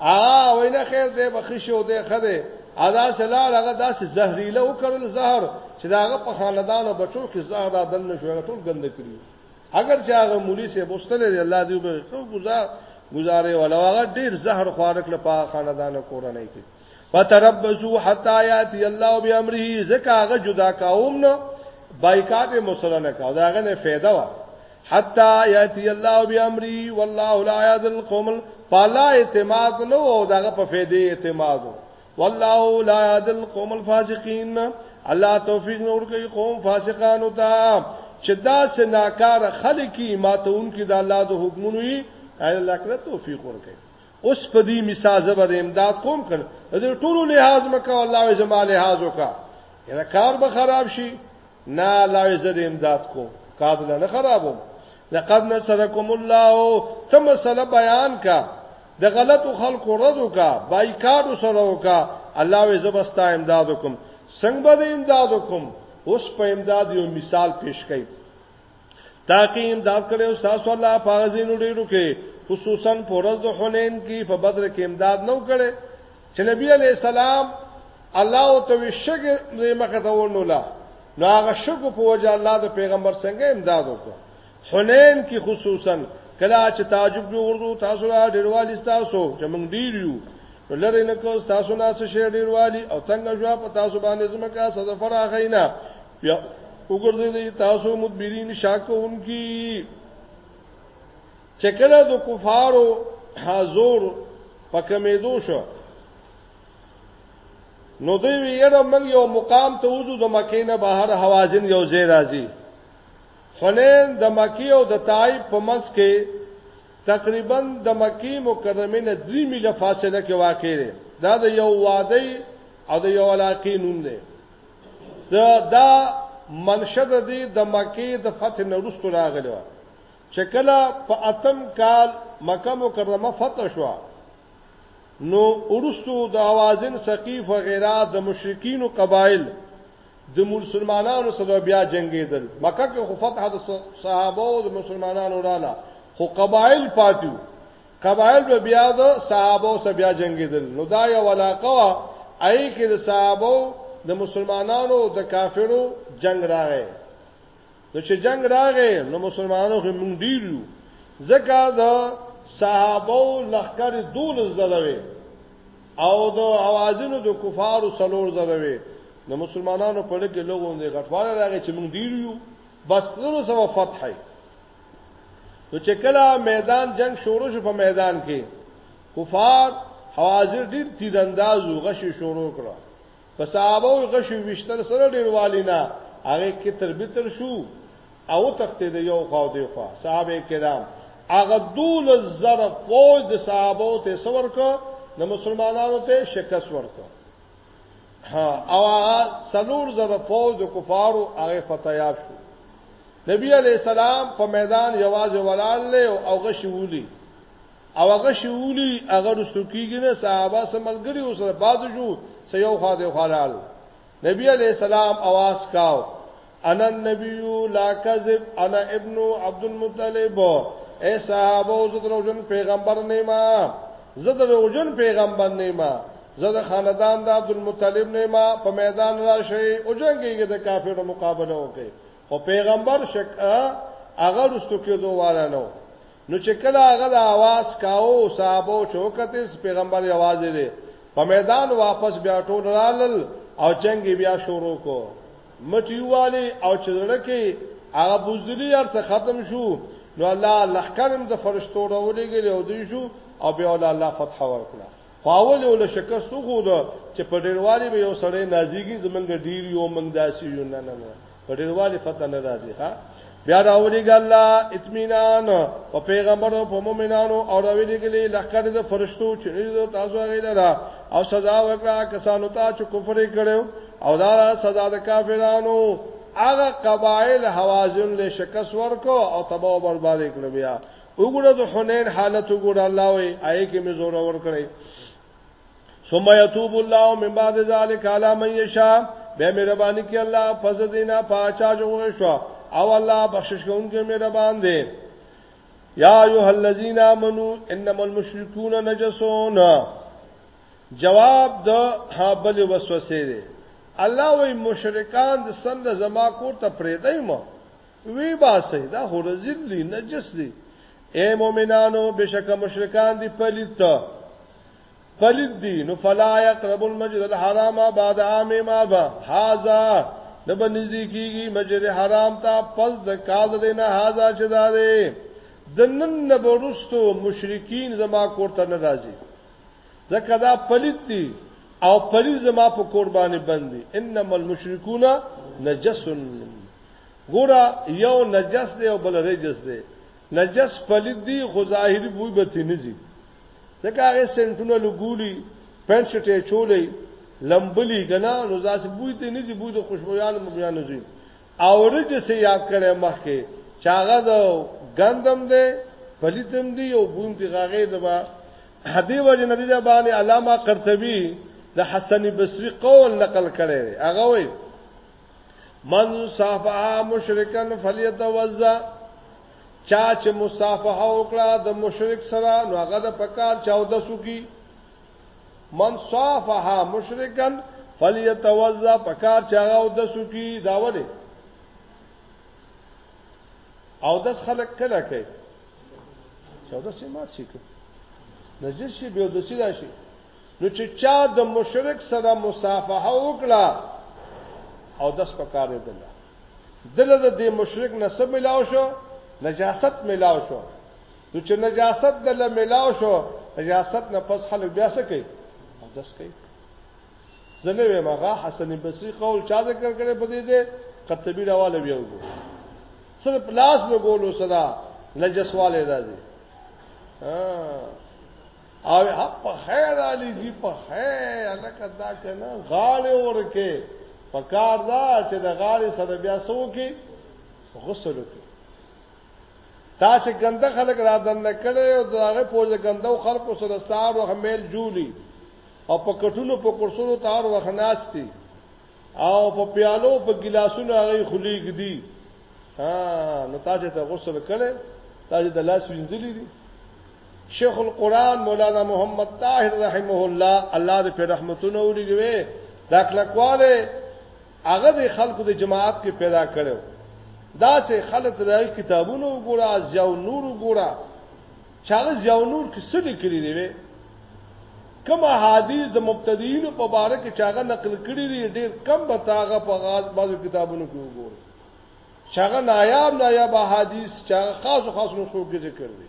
هغه وینا خیر دی بخښ او دی خده ادا سلال هغه داسې زهريله وکړل زهر چې داغه په خاندان او بچو کې زهر دا دن نشو ټول ګند کړی اگر چې هغه مولوی سه مستل دی الله دې به خو گزار گزارې ولا هغه ډیر زهر خوارک لپاره خاندان کورنۍ کې فتربصوا حتا یاتی الله بامره زکه هغه جدا کاوم نه بایکاټ مسلمانه کا دا هغه نه فایده وا حتا یاتی الله بامره والله لا یذ القوم فلا اعتماد نو او داغه په فایده اعتماد والله لا یذ القوم الفاسقین الله توفیق نور کوي قوم فاسقان او تا چې دا سناکار خلک ماتون کې د الله د حکمونو یې الله کړه توفیق ورکړي اوس په دې مثال زبر امداد کوم کړ دې ټولو لحاظ مکه الله یې زما لحاظ وکا یره کار به خراب شي نه الله یې زده امداد کوم کار نه خرابوم لقد نصرکم الله تم سره بیان کا د غلطو خلکو رد وکا بایکاټ سره وکا الله یې زبستا امداد وکم څنګه به امداد وکم اوس په امداد یو مثال پیش کړي تاکي امداد کړو تاسو الله پاغزینو ډیرو کې خصوصا پرز د حنین کې په بدر کې امداد نو کړي چې نبی علی السلام الله او تو شګه مخه ته ورنولا نو هغه شګو په وجه الله د پیغمبر څنګه امداد وکړ حنین کې خصوصا کله چې تعجب جو ورغو تاسو را ډیروالي تاسو چې موږ ډیر یو لری نه کو تاسو نه څه شی ډیروالي او څنګه جواب تاسو باندې زمکه صد فراغینا بیا وګرځي دي تاسو مدبرین شاکون کی چکله د کفارو حضور پکمې دو شو نو دوی ویره موږ یو مقام ته وځو د مکې نه بهر حوازن یو ځای راځي حنین د مکی او د طائف په منځ کې تقریبا د مکی مکرمه نه 3 میله فاصله کې واقع دی دا د یو وادي او د یو علاقې نوم دی دا منشد دی د مکه د فتح نه وروسته راغلی و چې کله په اتم کال مکه مکرمه فتح شو نو ورستو د اوازن ثقيف وغيرها د مشرکین او قبایل د مسلمانانو سره بیا جنگیدل مکه کې خو فتح د صحابه او د مسلمانانو رااله خو قبایل پاتیو قبایل به بیا د صحابه سره بیا جنگیدل نو دا یو علاقه وا ای کې د صحابه د مسلمانانو د کافرو جنگ راغی نو چې جنگ راغی نو مسلمانانو هم مونږ ډیرو ځکه د صحابه لخر دول زلوي او د اوازونو د کفارو سلور زلوي نو مسلمانانو په لکه لغون دي غټواله راغی چې مونږ ډیرو بس نور سبا فتح نو چې کله میدان جنگ شروع شو په میدان کې کفار حواضر ډیر تیر انداز او غشي شروع کړه په صحابه او غشي وشتل سره ډیر والینا هغه کې تر بتر شو او تختې د یو خو دی خو صحابه کرام هغه دول زر فوج د صحابه ته سور کو د مسلمانانو ته شکست ورکړه ها او سلور زره فوج د کفارو هغه فتحیاب شو نبی علی السلام په میدان یوازې ولال له او غشي ولي او هغه شولی هغه رسو کیږي نه صحابه سملګری او سره باد جو سيو خاده خلال نبی علی السلام आवाज کاو انا النبی لا کذب انا ابن عبد المطلب اے صحابه زه دروژن پیغمبر نه ما زه دروژن پیغمبر نه ما زه د خاندان د عبد المطلب نه ما په میدان راشي او جنگيږي د کافرو مقابله وکړي خو پیغمبر شک هغه رستو کې دوه والا نو نو چې کله هغه د आवाज کاو صحابه چوکته پیغمبر आवाज دی په میدان واپس بیا ټول رالل او جنگ بیا شروع کو مټي والي او چې زړه کې هغه بوزدلی هر څه ختم شو نو الله لخرم د فرشتو راولېګل او دوی شو او بیا ول الله فتح ورکړه خواول ول شکست خو ده چې په ډیروالي به یو سړی نازيږي زمونږ ډیر یو موږ داسي یو نه نه په ډیروالي فتح نه راځي ها بیا راولېږه الله اطمینان په پیغمبرو په مؤمنانو او راولېږلې لخر د فرشتو چې نه تاسو هغه لرا او سزا ورکړه کسانو ته چې کفر کړو او دا سزا د کافرانو هغه قبایل حوازن له شکست ورکو او تباہ او برباد کړو بیا وګوره د حنین حالت وګوره الله وي آی کې مزور ور کړی ثم يتوب الله من بعد ذلك على من يشاء به مهرباني کې الله فضل دینا پاچا جوړ شو او الله بخشش کوونکی مهربان دی یا ایه الذین آمنو انما المشركون نجسون جواب د هابل وسوسه دی الله وی مشرکان د سند زما کور ته پریدای ما وی باسه دا هرزل نجس دی اے مومنانو بشک مشرکان دی پلیت پلید دی نو فلا یقرب المسجد الحرام بعد عام ما با هاذا د بنزدی کیږي مسجد حرام ته پس د کال د نه هاذا چې دارې د نن نه ورستو مشرکین زما کوړه نه راځي ځکه دا پلید دی او پلید زما په قرباني بندي انما المشرکون نجس ګورا یو نجس دی او بل رجس دی نجس پلید دی خو ظاهری بوی به تینځي ځکه هغه سنټونه لګولي پنځ شټه چولې لمبلی غنا نو ځاسې بوی ته نږي بوی د خوشبویان مبیان نږي او رج سه یاد کړي مخکې چاغه د غندم دی پلیتم دی او بوم دی غاغې دبا هدی وجه ندی د باندې علامه قرطبي د حسن بصری قول نقل کړي هغه وایي من صافه مشرکن فلیتوزا چا چې مصافه وکړه د مشرک سره نو هغه د پکار چاو د سکی من صافه مشرکن فلیتوزا پکار چاو د سکی داوله او د خلک کله کوي چاو د سیمات شي نجس شي به د سیدا شي نو چې چا د مشرک سره مصافحه وکړه او داس په کار دی دله دله د دې مشرک نسب ملاو شو نجاست ملاو شو نو چې نجاست دله ملاو شو نجاست نه پس خلک بیا څه کوي او داس کوي زنه وی مغه حسن بصری قول چا ذکر کړي په دې ځای قطبی راواله بیا وګو سره پلاس لګولو صدا نجسواله راځي ها او حق په خیر علی جی په خیر الکه دا کنه غاړه ورکه پکار دا چې د غاړې سره بیا سو کې غسل وکړي تا چې ګنده خلک را دننه کړي او داغه پوجا ګنده خلکو سره ستار او حمیل جوړي او په کټونو په کرسونو تار وخناستی او په پیالو په ګلاسونو هغه خلیګ دي ها نو تا چې ته غسل کړي تا چې د لاس وینځلې دي شیخ القرآن مولانا محمد طاهر رحمه الله الله دې په رحمتونو ولګوي دا کلکواله هغه د خلکو د جماعت کې پیدا کړو دا سه خلک د کتابونو وګوره ځو نور وګوره چاله ځو نور کې څه لیکلي دی وي کوم حدیث د مبتدیینو په باره کې چاغه نقل کړی دی ډیر کم به تاغه په غاز بازو کتابونو کې وګوره چاغه نایاب نایاب حدیث چاغه خاص خاص نسخو کې ذکر دی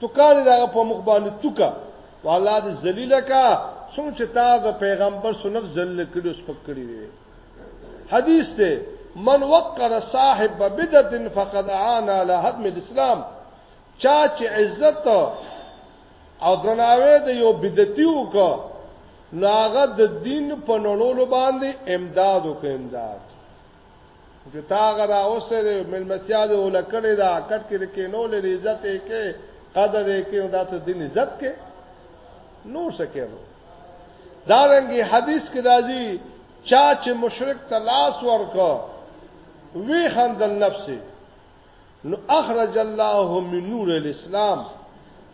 توکا دې دغه په مخ باندې توکا والله دې ذلیل کا څنګه چې تا د پیغمبر سنت ذلیل کړي اوس پک کړي دي حدیث ته من وقر صاحب بدعت فقد اعان على هدم الاسلام چا چې عزت او درناوی د یو بدعتي وکړه ناغه د دین په نړولو باندې امداد وکړ امداد چې تا هغه راوستی دی، مېلمستیا دې اوله کړې ده، کټ کې دې کېنولی دی، عزت یې کې، قدر یې کې، نو دا ته دین عزت کې نور څه کې نو دا رنګي حدیث کې راځي چا چې مشرک ته لاس ورکو وی خندل نفس نو اخرج الله من نور الاسلام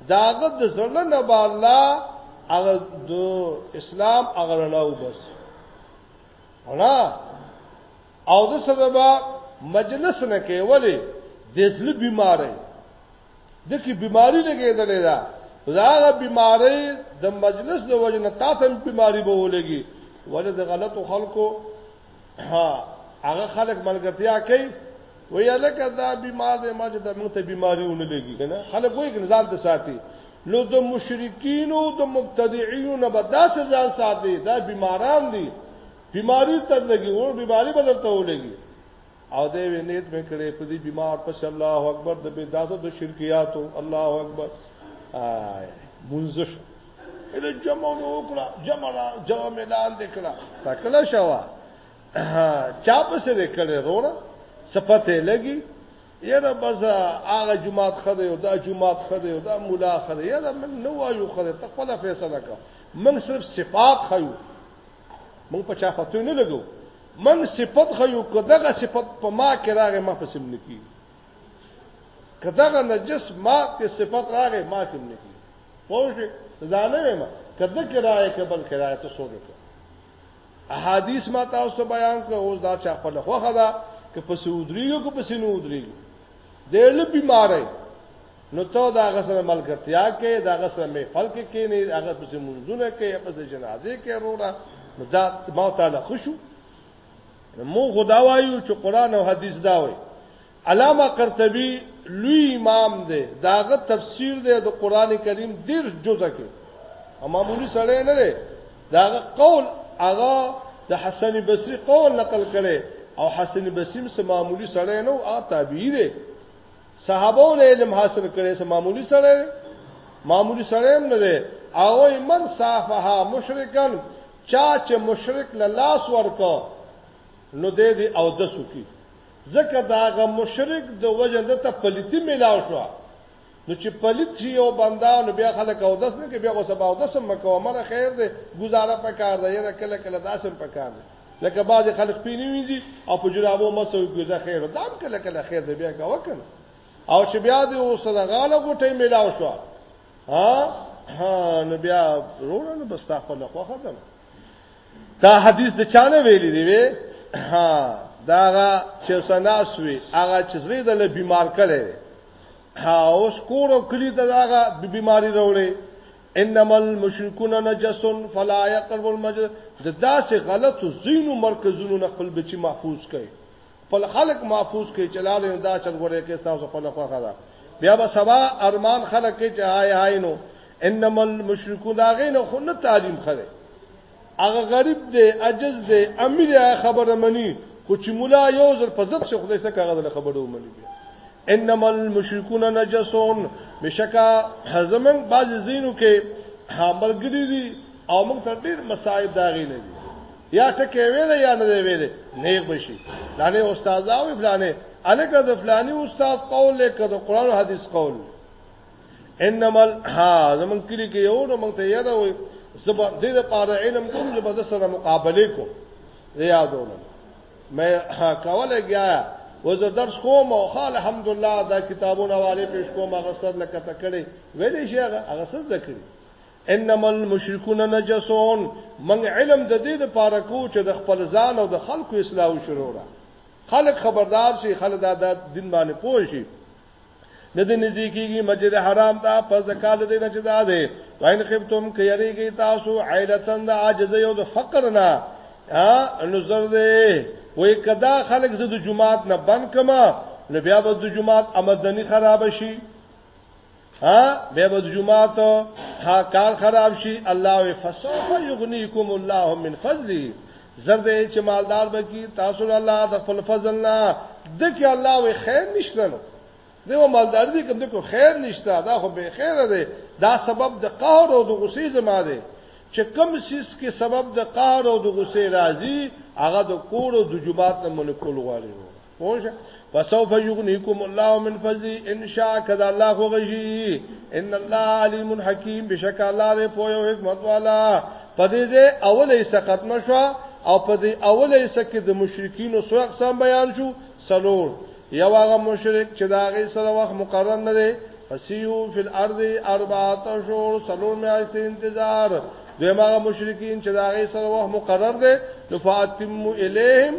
داغه د زړه نه با الله هغه د اسلام هغه لاو بس نه او د سببا مجلس نه کې ولی د زړه بیماری د کی بیماری لګېدلې ده زاغه بیماری د مجلس د وجه نه تاسو بیماری به ولګي ولې د غلطو خلکو ها هغه خلک ملګرتیا کوي وی الکه دا بیمار دی ما چې د موږ ته بیماری ونه لګي کنه خلک وایي کنه ځان ته ساتي نو د مشرکینو او د مبتدعینو نه به داسې ځان ساتي دا بیماران دي بیماری ته لګي ور بیماری بدل ته ولګي او دې وینیت مې کړې په دې بیمار پس الله اکبر د بدعت او د شرکیاتو الله اکبر آی منزش اله جمع نو وکړه جمع را جمع ملان دکړه تکړه شوا چا په سره کړې روړه سپته لګي یاره بس هغه جماعت ښه دی او دا جماعت ښه دی او دا مولا ښه دی یاره موږ نه وایو ښه دی ته خپله فیصله کوه موږ صرف صفات ښیو موږ په چا فتوی نه لګو موږ صفت ښیو که دغه صفت په ما کې راغی ما پسې نه کېږي که دغه نجس ما کې صفت راغی ما کې نه کېږي پوه شئ ځانه وایم که دکې راغی که بل کې راغی ته څوک احادیث ما تاسو ته بیان کړ اوس دا چا خپل خوخه ده که په سودریو کو په سینو ودریو د له بیمارای نو ته دا غسر ملګرتیا کې دا غسر محفل کې کې نه هغه په منځونه کې په جنازه کې وروړه نو دا ما تعالی خوشو مو خدا وایو چې قران او حدیث دا وایي علامه قرطبي لوی امام دی داغه تفسیر دی د قران کریم ډیر جزء کې معمولی سره نه دی داغه قول هغه د حسن بصری قول نقل کړي او حسن بصری سم معمولی سره نه او تابعی دی صحابو له علم حاصل کړي سم معمولی سره معمولی سره نه دی او من صافها مشرکان چا چې مشرک لاس ورکو نو دې دې او د سکی ځکه د هغه مشرک د وجه ده ته پلیتی ملاو شو نو چې پلیت شي یو بندا نو بیا خلک او داس نه کې بیا خو سبا او داس مکو مر خیر دی گزاره پکار دی یره کله کله داسم پکار دی لکه بعض خلک پینې وینځي او په جرابو مسو ګوزه خیر دام کله کله خیر دی بیا کا وکړ او چې بیا دې اوس غاله غټې ملاو شو ها ها نو بیا روړل بس تا خپل خوخه ده دا حدیث د چانه ویلي دی وی ها داغه چې سناسوي هغه چې زری د بیمار کړي ها اوس کورو کلی ته داغه بیماری راولې انما المشركون نجس فلا يقربوا المسجد دا سه غلط زینو مرکزونو نه خپل بچي محفوظ کړي خپل خلک محفوظ کړئ چې لاړ یې دا چل غوړې کې تاسو خپل خوخه ده بیا به سبا ارمان خلک کې چې هاي هاي نو انما المشركون دا غینه خو نه تعلیم خره هغه غریب دی عجز دی امیر خبره منی خو چې مولا یو ځل په ځد شو خدای څخه هغه خبره ومني بیا انما المشركون نجسون بشکا حزمن باز زینو کې حامل ګری دي او موږ تر ډیر مصائب داغې نه دي یا ټکی ویلې یا نه ویلې نیک بشي لانه استاد او فلانه الکه د فلاني استاد قول له کده قران او حديث قول انما ها زمون کلی کې یو نو مونږ ته یاد وي زبر دې د پاره علم کوم چې بده سره مقابله کو یادونه مې کوله گیا وزه درس کوم او خال الحمدلله دا کتابونه والے پیش کوم هغه سر لکه تکړه ویلې شي هغه سر دکړي انما المشرکون نجسون من علم د دې د پاره کو چې د خپل ځان او د خلکو اصلاح وشرو را خلک خبردار شي خلک دا د دین باندې پوه شي نه دې نږدې کیږي مسجد حرام ته پس د کال دې نه چې دا ده وین خفتم کيریږي تاسو عیلتن د عاجز یو د فقر نه ها نظر دې وې کدا خلک زه د جمعات نه بند کما نو بیا به د جمعات آمدنی خراب شي ها به د جمعات ها کار خراب شي الله وي فسوف يغنيكم الله من فضله زرد چې مالدار بکی تاسو الله د خپل فضل نه دکې الله وي خیر نشته نو دیو مالدار دي کوم دکو خیر نشته دا خو به خیر ده دا سبب د قهر او د غصې زما ده چې کم سیس کې سبب د قهر او د غصې راځي هغه د کور او د جمعات نه منکول غواړي پوش فسوف یغنیکم الله من فضل ان شاء کذا الله خو غشي ان الله علیم حکیم بشک الله دې پوهه او حکمت والا پدې دې اوله یې سقط مشوا او پدې اوله یې سکه د مشرکین او سوق سم بیان شو سلور یو هغه مشرک چې دا غي سره وخت مقرر نه دی فسیو فی الارض اربعه شهور سلور میاشتې انتظار دماغه مشرکین چې دا غي سره وخت مقرر دی نو فاتم الیهم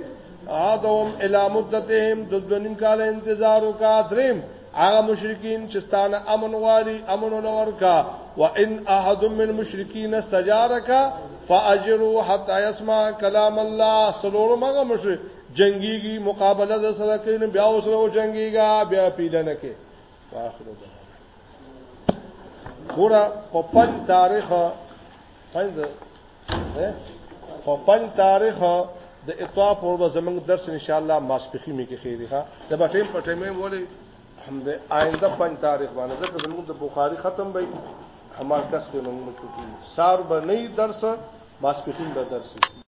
عادهم الى مدتهم د دونیم کال انتظار وکا دریم هغه مشرکین چې ستانه امن غواړي امن ولور کا وان احد من مشرکین استجارک فاجروا حتى يسمع كلام الله سلور مغه مشرک جنگيږي مقابله د سره کین بیا وسره جنگيږي بیا پیلنه کې واخر ده ګوره په پنځ تاریخ پنځ په پنځ تاریخ د اطاع پر ورځ زمنګ درس ان شاء الله ماسپخی می کې خېری ها د بټیم پټیمې ولې همده آینده پنځ تاریخ باندې ځکه زموږ د بخاری ختم وي همار کس کې موږ مو چوکي سار به نه درس ماسپخین به درس